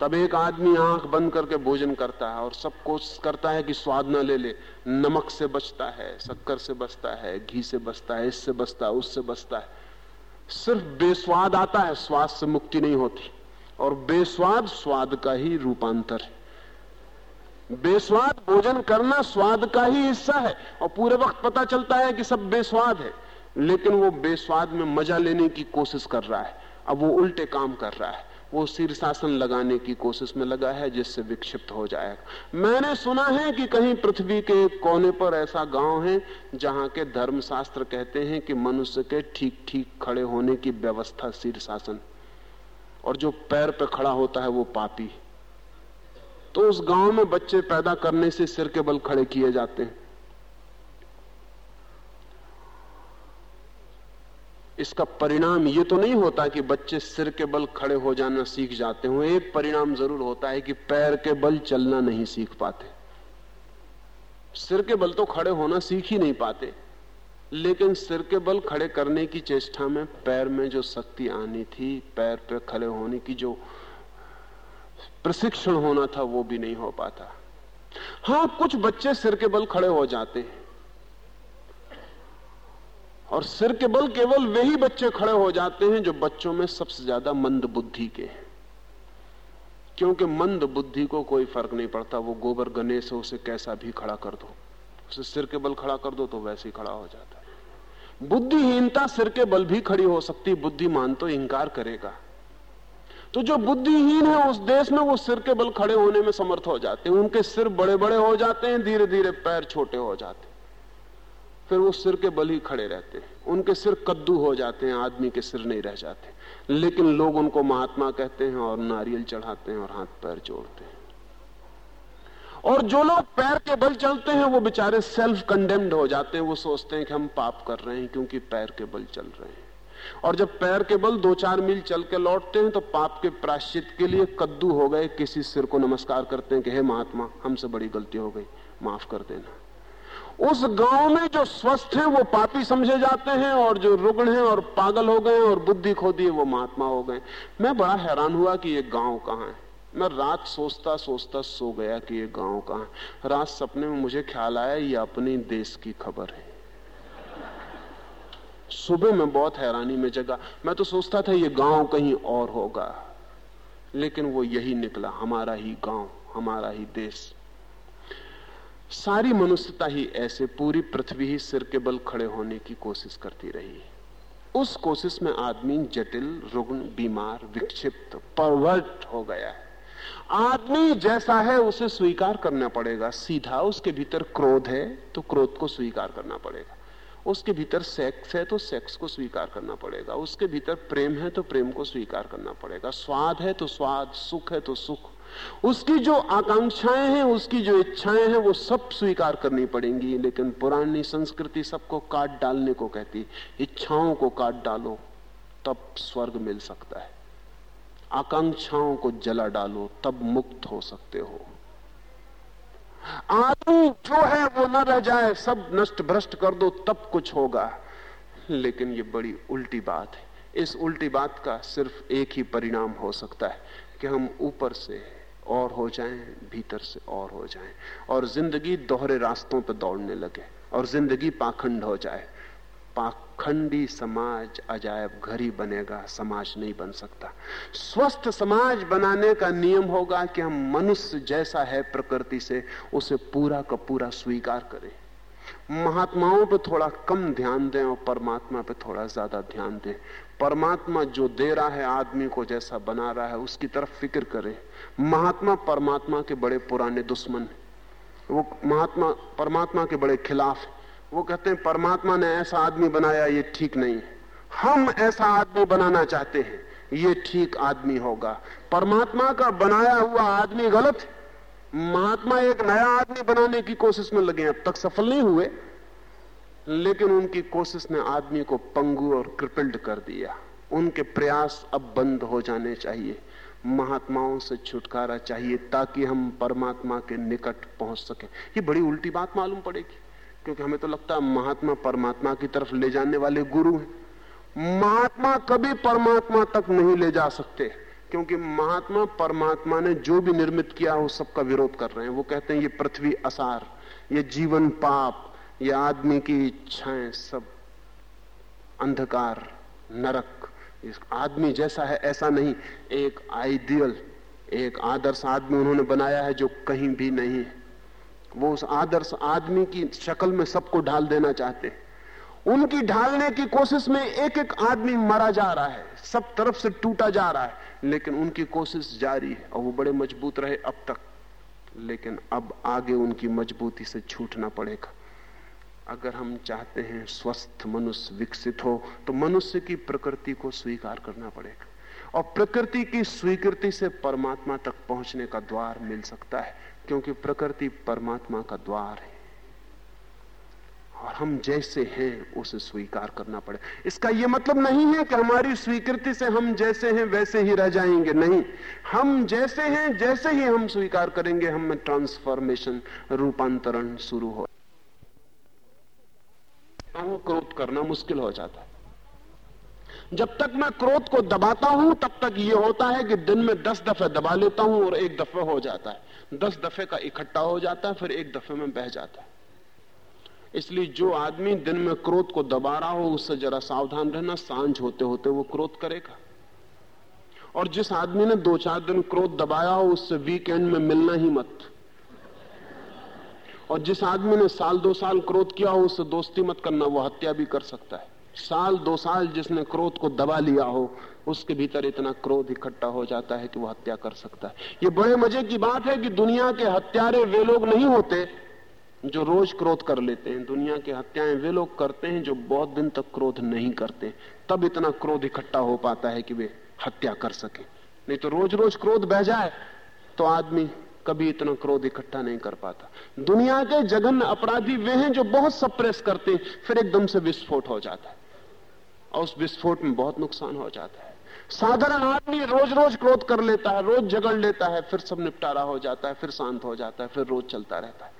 Speaker 1: तब एक आदमी आँख बंद करके भोजन करता है और सब कोशिश करता है कि स्वाद ना ले ले। नमक से बचता है, शक्कर से बचता है, घी से बचता है, इससे बचता है, उससे बचता है। सिर्फ़ बेस्वाद आता है, स्वाद से मुक्ति नहीं होती। और बेस्वाद स्वाद का ही रूपांतर है। बेस्वाद भोजन करना स्वाद का ही हिस्सा है और पूरे वक्त पता चलता है कि सब बेस्वाद है। लेकिन वो बेस्वाद में मज़ा लेने की कोशिश कर रहा है। अब वो उल्टे काम कर रहा है। वो शीर्षासन लगाने की कोशिश में लगा है जिससे विक्षिप्त हो जाएगा। मैंने सुना है कि कहीं पृथ्वी के कोने पर ऐसा गाँव है जहाँ के धर्मशास्त्र कहते हैं कि मनुष्य के ठीक ठीक खड़े होने की व्यवस्था शीर्षासन और जो पैर पर खड़ा होता है वो पापी। तो उस गाँव में बच्चे पैदा करने से सिर के बल खड़े किए जाते हैं। इसका परिणाम ये तो नहीं होता कि बच्चे सिर के बल खड़े हो जाना सीख जाते हो। एक परिणाम ज़रूर होता है कि पैर के बल चलना नहीं सीख पाते। सिर के बल तो खड़े होना सीख ही नहीं पाते। लेकिन सिर के बल खड़े करने की चेष्टा में पैर में जो शक्ति आनी थी, पैर पर खड़े होने की जो प्रशिक्षण होना था, वो भी नहीं हो पाता। हाँ कुछ बच्चे सिर के बल खड़े हो जाते हैं। और सिर के बल केवल वही बच्चे खड़े हो जाते हैं जो बच्चों में सबसे ज़्यादा मंद बुद्धि के हैं। क्योंकि मंद बुद्धि को कोई फ़र्क नहीं पड़ता, वो गोबर गणेश उसे कैसा भी खड़ा कर दो। उसे सिर के बल खड़ा कर दो तो वैसे ही खड़ा हो जाता है। बुद्धिहीनता सिर के बल भी खड़ी हो सकती, बुद्धिमान तो इंकार करेगा। तो जो बुद्धिहीन है उस देश में वो सिर के बल खड़े होने में समर्थ हो जाते हैं। उनके सिर बड़े बड़े हो जाते हैं धीरे धीरे पैर छोटे हो जाते हैं। फिर वो सिर के बल ही खड़े रहते हैं। उनके सिर कद्दू हो जाते हैं, आदमी के सिर नहीं रह जाते। लेकिन लोग उनको महात्मा कहते हैं और नारियल चढ़ाते हैं और हाथ पैर जोड़ते हैं। और जो लोग पैर के बल चलते हैं, वो बेचारे सेल्फ कंडेम्ड हो जाते हैं। वो सोचते हैं कि हम पाप कर रहे हैं क्योंकि पैर के बल चल रहे हैं। और जब पैर के बल दो चार मील चल के लौटते हैं तो पाप के प्राश्चित के लिए कद्दू हो गए। किसी सिर को नमस्कार करते हैं कि, हे महात्मा, हमसे बड़ी गलती हो गई। माफ़ कर देना। उस गाँव में जो स्वस्थ हैं, वो पापी समझे जाते हैं और जो रुग्ण हैं और पागल हो गए और बुद्धि खो दिए वो महात्मा हो गए। मैं बड़ा हैरान हुआ कि ये गाँव कहाँ है। मैं रात सोचता सोचता सो गया कि ये गाँव कहाँ है। रात सपने में मुझे ख्याल आया, ये अपने देश की खबर है। सुबह में बहुत हैरानी में जगा। मैं तो सोचता था ये गाँव कहीं और होगा। लेकिन वो यही निकला, हमारा ही गाँव, हमारा ही देश। सारी मनुष्यता ही ऐसे पूरी पृथ्वी ही सिर के बल खड़े होने की कोशिश करती रही। उस कोशिश में आदमी जटिल, रुग्ण, बीमार, विक्षिप्त, परवर्ट हो गया। है आदमी जैसा है उसे स्वीकार करना पड़ेगा। सीधा उसके भीतर क्रोध है तो क्रोध को स्वीकार करना पड़ेगा। उसके भीतर सेक्स है तो सेक्स को स्वीकार करना पड़ेगा। उसके भीतर प्रेम है तो प्रेम को स्वीकार करना पड़ेगा। स्वाद है तो स्वाद, सुख है तो सुख। उसकी जो आकांक्षाएँ हैं, उसकी जो इच्छाएँ हैं, वो सब स्वीकार करनी पड़ेंगी, लेकिन पुरानी संस्कृति सबको काट डालने को कहती, इच्छाओं को काट डालो, तब स्वर्ग मिल सकता है। आकांक्षाओं को जला डालो, तब मुक्त हो सकते हो। आदमी जो है, वो न रह जाए, सब नष्ट भ्रष्ट कर दो, तब कुछ होगा। लेकिन ये बड़ी उल्टी बात है। इस उल्टी बात का सिर्फ़ एक ही परिणाम हो सकता है कि हम ऊपर से और हो जाएँ, भीतर से और हो जाएँ। और ज़िंदगी दोहरे रास्तों पर दौड़ने लगे, और ज़िंदगी पाखंड हो जाए। पाखंडी समाज अजायब, घर ही बनेगा, समाज नहीं बन सकता। स्वस्थ समाज बनाने का नियम होगा कि हम मनुष्य जैसा है प्रकृति से, उसे पूरा का पूरा स्वीकार करें। महात्माओं पर थोड़ा कम ध्यान दें और परमात्मा पर थोड़ा ज़्यादा ध्यान दें। परमात्मा जो दे रहा है, आदमी को जैसा बना रहा है, उसकी तरफ़ फ़िक्र करें। महात्मा परमात्मा के बड़े पुराने दुश्मन वो महात्मा, परमात्मा के बड़े खिलाफ वो कहते हैं, परमात्मा ने ऐसा आदमी बनाया, ये ठीक नहीं हम ऐसा आदमी बनाना चाहते हैं, ये ठीक आदमी होगा। परमात्मा का बनाया हुआ आदमी गलत महात्मा एक नया आदमी बनाने की कोशिश में लगे अब तक सफल नहीं हुए, लेकिन उनकी कोशिश ने आदमी को पंगु और क्रिपल्ड कर दिया। उनके प्रयास अब बंद हो जाने चाहिए। महात्माओं से छुटकारा चाहिए ताकि हम परमात्मा के निकट पहुँच सके। ये बड़ी उल्टी बात मालूम पड़ेगी, क्योंकि हमें तो लगता है महात्मा परमात्मा की तरफ़ ले जाने वाले गुरु हैं। महात्मा कभी परमात्मा तक नहीं ले जा सकते, क्योंकि महात्मा परमात्मा ने जो भी निर्मित किया वो सबका विरोध कर रहे हैं। वो कहते हैं, ये पृथ्वी असार, ये जीवन पाप, ये आदमी की इच्छाएँ सब अंधकार, नरक इस आदमी जैसा है, ऐसा नहीं। एक आइडियल, एक आदर्श आदमी उन्होंने बनाया है जो कहीं भी नहीं है। वो उस आदर्श आदमी की शक्ल में सबको ढाल देना चाहते हैं। उनकी ढालने की कोशिश में एक एक आदमी मरा जा रहा है, सब तरफ़ से टूटा जा रहा है, लेकिन उनकी कोशिश जारी है और वो बड़े मज़बूत रहे अब तक। लेकिन अब आगे उनकी मजबूती से छूटना पड़ेगा। अगर हम चाहते हैं स्वस्थ मनुष्य विकसित हो तो मनुष्य की प्रकृति को स्वीकार करना पड़ेगा। और प्रकृति की स्वीकृति से परमात्मा तक पहुँचने का द्वार मिल सकता है, क्योंकि प्रकृति परमात्मा का द्वार है। और हम जैसे हैं, उसे स्वीकार करना पड़े। इसका यह मतलब नहीं है कि हमारी स्वीकृति से हम जैसे हैं, वैसे ही रह जाएँगे। नहीं, हम जैसे हैं, जैसे ही हम स्वीकार करेंगे, हम ट्रांसफॉर्मेशन, रूपांतरण शुरू हो क्रोध करना मुश्किल हो जाता है। जब तक मैं क्रोध को दबाता हूँ, तब तक यह होता है कि दिन में दस दफे दबा लेता हूँ और एक दफे हो जाता है। दस दफे का इकट्ठा हो जाता है, फिर एक दफे में बह जाता है। इसलिए जो आदमी दिन में क्रोध को दबा रहा हो, उससे जरा सावधान रहना, साँझ होते होते वो क्रोध करेगा। और जिस आदमी ने दो चार दिन क्रोध दबाया हो, उससे वीकेंड में मिलना ही मत। और जिस आदमी ने साल दो साल क्रोध किया हो, उससे दोस्ती मत करना, वो हत्या भी कर सकता है। साल दो साल जिसने क्रोध को दबा लिया हो, उसके भीतर इतना क्रोध इकट्ठा हो जाता है कि वो हत्या कर सकता है। ये बड़े मज़े की बात है कि दुनिया के हत्यारे वे लोग नहीं होते जो रोज क्रोध कर लेते हैं। दुनिया के हत्याएँ वे लोग करते हैं जो बहुत दिन तक क्रोध नहीं करते। तब इतना क्रोध इकट्ठा हो पाता है कि वे हत्या कर सके। नहीं तो रोज रोज क्रोध बह जाए तो आदमी कभी इतना क्रोध इकट्ठा नहीं कर पाता। दुनिया के जघन्य अपराधी वे हैं जो बहुत सप्रेस करते हैं, फिर एकदम से विस्फोट हो जाता है। और उस विस्फोट में बहुत नुकसान हो जाता है। साधारण आदमी रोज रोज क्रोध कर लेता है, रोज झगड़ लेता है, फिर सब निपटारा हो जाता है, फिर शांत हो जाता है, फिर रोज चलता रहता है।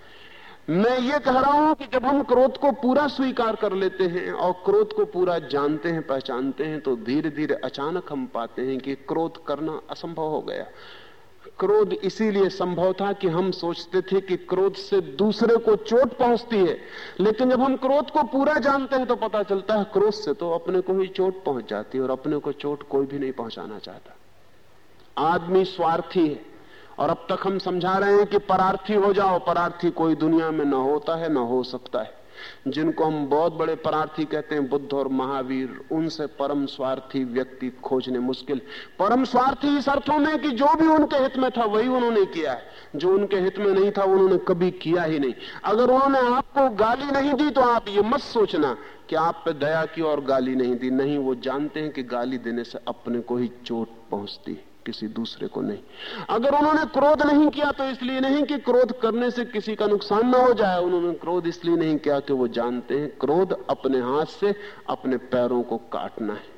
Speaker 1: मैं ये कह रहा हूँ कि जब हम क्रोध को पूरा स्वीकार कर लेते हैं और क्रोध को पूरा जानते हैं, पहचानते हैं तो धीरे धीरे अचानक हम पाते हैं कि क्रोध करना असंभव हो गया। क्रोध इसीलिए संभव था कि हम सोचते थे कि क्रोध से दूसरे को चोट पहुँचती है। लेकिन जब हम क्रोध को पूरा जानते हैं तो पता चलता है, क्रोध से तो अपने को ही चोट पहुँच जाती है और अपने को चोट कोई भी नहीं पहुंचाना चाहता। आदमी स्वार्थी है और अब तक हम समझा रहे हैं कि परार्थी हो जाओ, परार्थी कोई दुनिया में ना होता है, ना हो सकता है। जिनको हम बहुत बड़े परार्थी कहते हैं, बुद्ध और महावीर, उनसे परम स्वार्थी व्यक्ति खोजने मुश्किल। परम स्वार्थी इस अर्थों में कि जो भी उनके हित में था, वही उन्होंने किया है। जो उनके हित में नहीं था, उन्होंने कभी किया ही नहीं। अगर उन्होंने आपको गाली नहीं दी तो आप ये मत सोचना कि आप पे दया की और गाली नहीं दी। नहीं, वो जानते हैं कि गाली देने से अपने को ही चोट पहुँचती है। किसी दूसरे को नहीं। अगर उन्होंने क्रोध नहीं किया तो इसलिए नहीं कि क्रोध करने से किसी का नुकसान ना हो जाए। उन्होंने क्रोध इसलिए नहीं किया कि वो जानते हैं, क्रोध अपने हाथ से अपने पैरों को काटना है।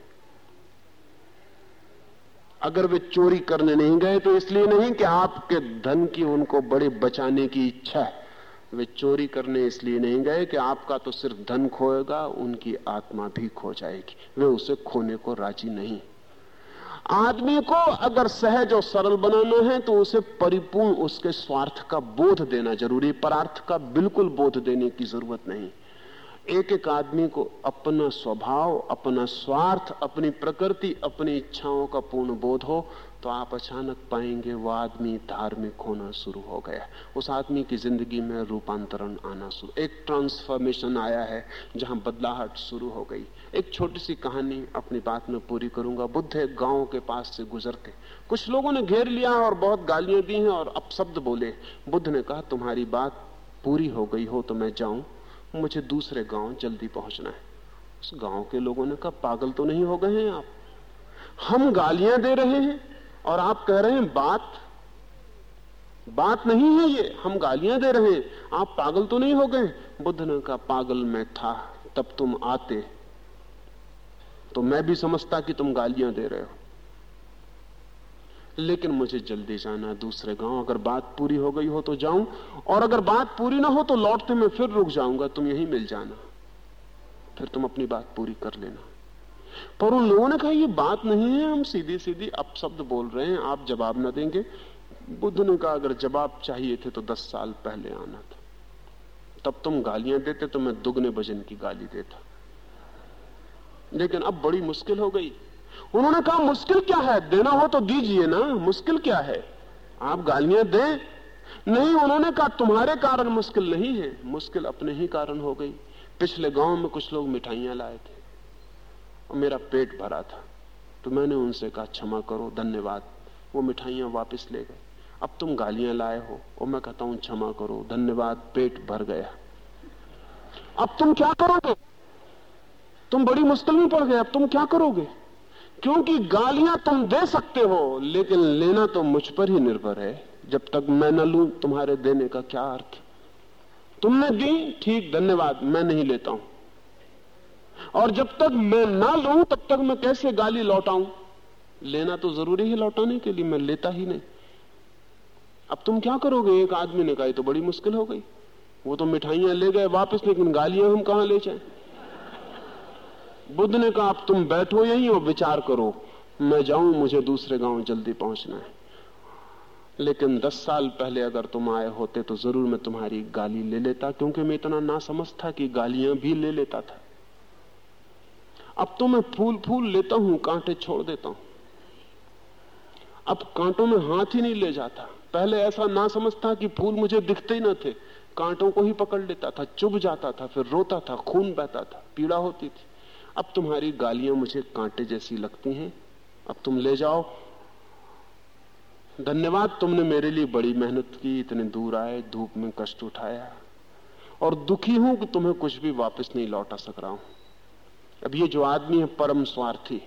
Speaker 1: अगर वे चोरी करने नहीं गए तो इसलिए नहीं कि आपके धन की उनको बड़े बचाने की इच्छा है। वे चोरी करने इसलिए नहीं गए कि आपका तो सिर्फ़ धन खोएगा, उनकी आत्मा भी खो जाएगी। वे उसे खोने को राज़ी नहीं। आदमी को अगर सहज और सरल बनाना है तो उसे परिपूर्ण उसके स्वार्थ का बोध देना ज़रूरी परार्थ का बिल्कुल बोध देने की ज़रूरत नहीं। एक एक आदमी को अपना स्वभाव, अपना स्वार्थ, अपनी प्रकृति, अपनी इच्छाओं का पूर्ण बोध हो तो आप अचानक पाएँगे वो आदमी धार्मिक होना शुरू हो गया। उस आदमी की ज़िंदगी में रूपांतरण आना शुरू। एक ट्रांसफॉर्मेशन आया है, जहाँ बदलाहट शुरू हो गई। एक छोटी सी कहानी अपनी बात में पूरी करूँगा। बुद्ध एक गाँव के पास से गुजरते कुछ लोगों ने घेर लिया और बहुत गालियाँ दी हैं और अपशब्द बोले, बुद्ध ने कहा, तुम्हारी बात पूरी हो गई हो तो मैं जाऊँ। मुझे दूसरे गाँव जल्दी पहुँचना है। उस गाँव के लोगों ने कहा, पागल तो नहीं हो गए हैं आप? हम गालियाँ दे रहे हैं। और आप कह रहे हैं, बात बात नहीं है ये, हम गालियाँ दे रहे हैं। आप पागल तो नहीं हो गए? बुद्ध ने कहा, पागल मैं था, तब तुम आते। तो मैं भी समझता कि तुम गालियाँ दे रहे हो। लेकिन मुझे जल्दी जाना दूसरे गाँव। अगर बात पूरी हो गई हो तो जाऊँ। और अगर बात पूरी ना हो तो लौटते मैं फिर रुक जाऊँगा। तुम यहीं मिल जाना। फिर तुम अपनी बात पूरी कर लेना। पर उन लोगों ने कहा, ये बात नहीं है, हम सीधी सीधी अब शब्द बोल रहे हैं, आप जवाब ना देंगे। बुद्ध ने कहा, अगर जवाब चाहिए थे तो दस साल पहले आना था। तब तुम गालियाँ देते तो मैं दुगने भजन की गाली देता। लेकिन अब बड़ी मुश्किल हो गई। उन्होंने कहा, मुश्किल क्या है? देना हो तो दीजिए ना, मुश्किल क्या है? आप गालियाँ दें? नहीं, उन्होंने कहा, तुम्हारे कारण मुश्किल नहीं है, मुश्किल अपने ही कारण हो गई। पिछले गाँव में कुछ लोग मिठाइयाँ लाए थे। मेरा पेट भरा था। तो मैंने उनसे कहा, क्षमा करो, धन्यवाद। वो मिठाइयाँ वापस ले गए। अब तुम गालियाँ लाए हो और मैं कहता हूँ, क्षमा करो, धन्यवाद, पेट भर गया। अब तुम क्या करोगे? तुम बड़ी मुश्किल में पड़ गए, अब तुम क्या करोगे? क्योंकि गालियाँ तुम दे सकते हो, लेकिन लेना तो मुझ पर ही निर्भर है। जब तक मैं न लू, तुम्हारे देने का क्या अर्थ? तुमने दी, ठीक, धन्यवाद, मैं नहीं लेता हूँ। और जब तक मैं ना लू, तब तक मैं कैसे गाली लौटाऊं? लेना तो ज़रूरी है लौटाने के लिए, मैं लेता ही नहीं। अब तुम क्या करोगे? एक आदमी ने कहा तो बड़ी मुश्किल हो गई। वो तो मिठाइयाँ ले गए वापस, लेकिन गालियाँ हम कहा ले जाए? बुद्ध ने कहा, अब तुम बैठो यहीं और विचार करो। मैं जाऊँ, मुझे दूसरे गाँव जल्दी पहुँचना है। लेकिन दस साल पहले अगर तुम आए होते तो ज़रूर मैं तुम्हारी गाली ले लेता, क्योंकि मैं इतना ना समझ था कि गालियाँ भी ले लेता था। अब तो मैं फूल फूल लेता हूँ, कांटे छोड़ देता हूँ। अब कांटों में हाथ ही नहीं ले जाता। पहले ऐसा ना समझता कि फूल मुझे दिखते ही ना थे। कांटों को ही पकड़ लेता था, चुभ जाता था, फिर रोता था, खून बहता था, पीड़ा होती थी। अब तुम्हारी गालियाँ मुझे कांटे जैसी लगती हैं। अब तुम ले जाओ। धन्यवाद, तुमने मेरे लिए बड़ी मेहनत की, इतने दूर आए, धूप में कष्ट उठाया। और दुखी हूँ कि तुम्हें कुछ भी वापस नहीं लौटा सक रहा हूँ। अब ये जो आदमी है, परम स्वार्थी।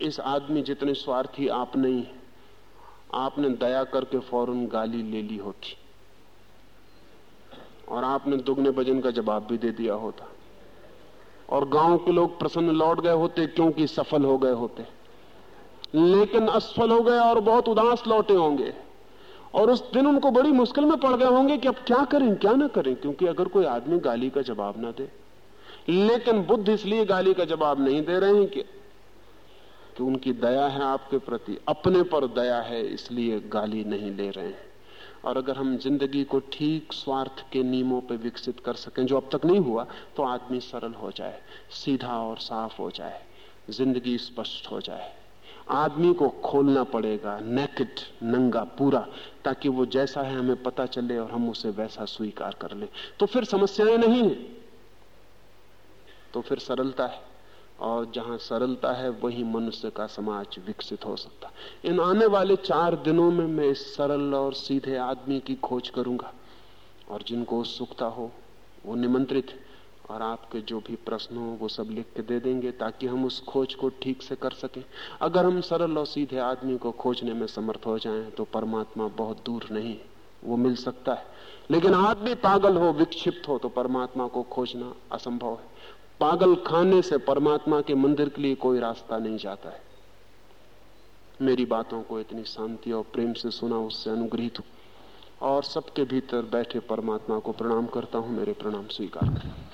Speaker 1: इस आदमी जितने स्वार्थी आप नहीं आपने दया करके फ़ौरन गाली ले ली होती। और आपने दुगने भजन का जवाब भी दे दिया होता। और गाँव के लोग प्रसन्न लौट गए होते, क्योंकि सफल हो गए होते। लेकिन असफल हो गए और बहुत उदास लौटे होंगे। और उस दिन उनको बड़ी मुश्किल में पड़ गए होंगे कि अब क्या करें, क्या ना करें, क्योंकि अगर कोई आदमी गाली का जवाब ना दे लेकिन बुद्ध इसलिए गाली का जवाब नहीं दे रहे हैं कि कि उनकी दया है आपके प्रति, अपने पर दया है, इसलिए गाली नहीं ले रहे हैं। और अगर हम ज़िंदगी को ठीक स्वार्थ के नियमों पर विकसित कर सकें, जो अब तक नहीं हुआ तो आदमी सरल हो जाए, सीधा और साफ़ हो जाए, ज़िंदगी स्पष्ट हो जाए। आदमी को खोलना पड़ेगा नेकेट नंगा, पूरा, ताकि वो जैसा है हमें पता चले और हम उसे वैसा स्वीकार कर ले। तो फिर समस्याएँ नहीं है। तो फिर सरलता है। और जहाँ सरलता है, वही मनुष्य का समाज विकसित हो सकता। इन आने वाले चार दिनों में मैं इस सरल और सीधे आदमी की खोज करूँगा। और जिनको उत्सुकता हो, वो निमंत्रित और आपके जो भी प्रश्न हो, वो सब लिख के दे देंगे, ताकि हम उस खोज को ठीक से कर सकें। अगर हम सरल और सीधे आदमी को खोजने में समर्थ हो जाएँ तो परमात्मा बहुत दूर नहीं, वो मिल सकता है। लेकिन आदमी पागल हो, विक्षिप्त हो तो परमात्मा को खोजना असंभव है। पागल खाने से परमात्मा के मंदिर के लिए कोई रास्ता नहीं जाता है। मेरी बातों को इतनी शांति और प्रेम से सुना, उससे अनुग्रहित हूँ। और सबके भीतर बैठे परमात्मा को प्रणाम करता हूँ, मेरे प्रणाम स्वीकार करें।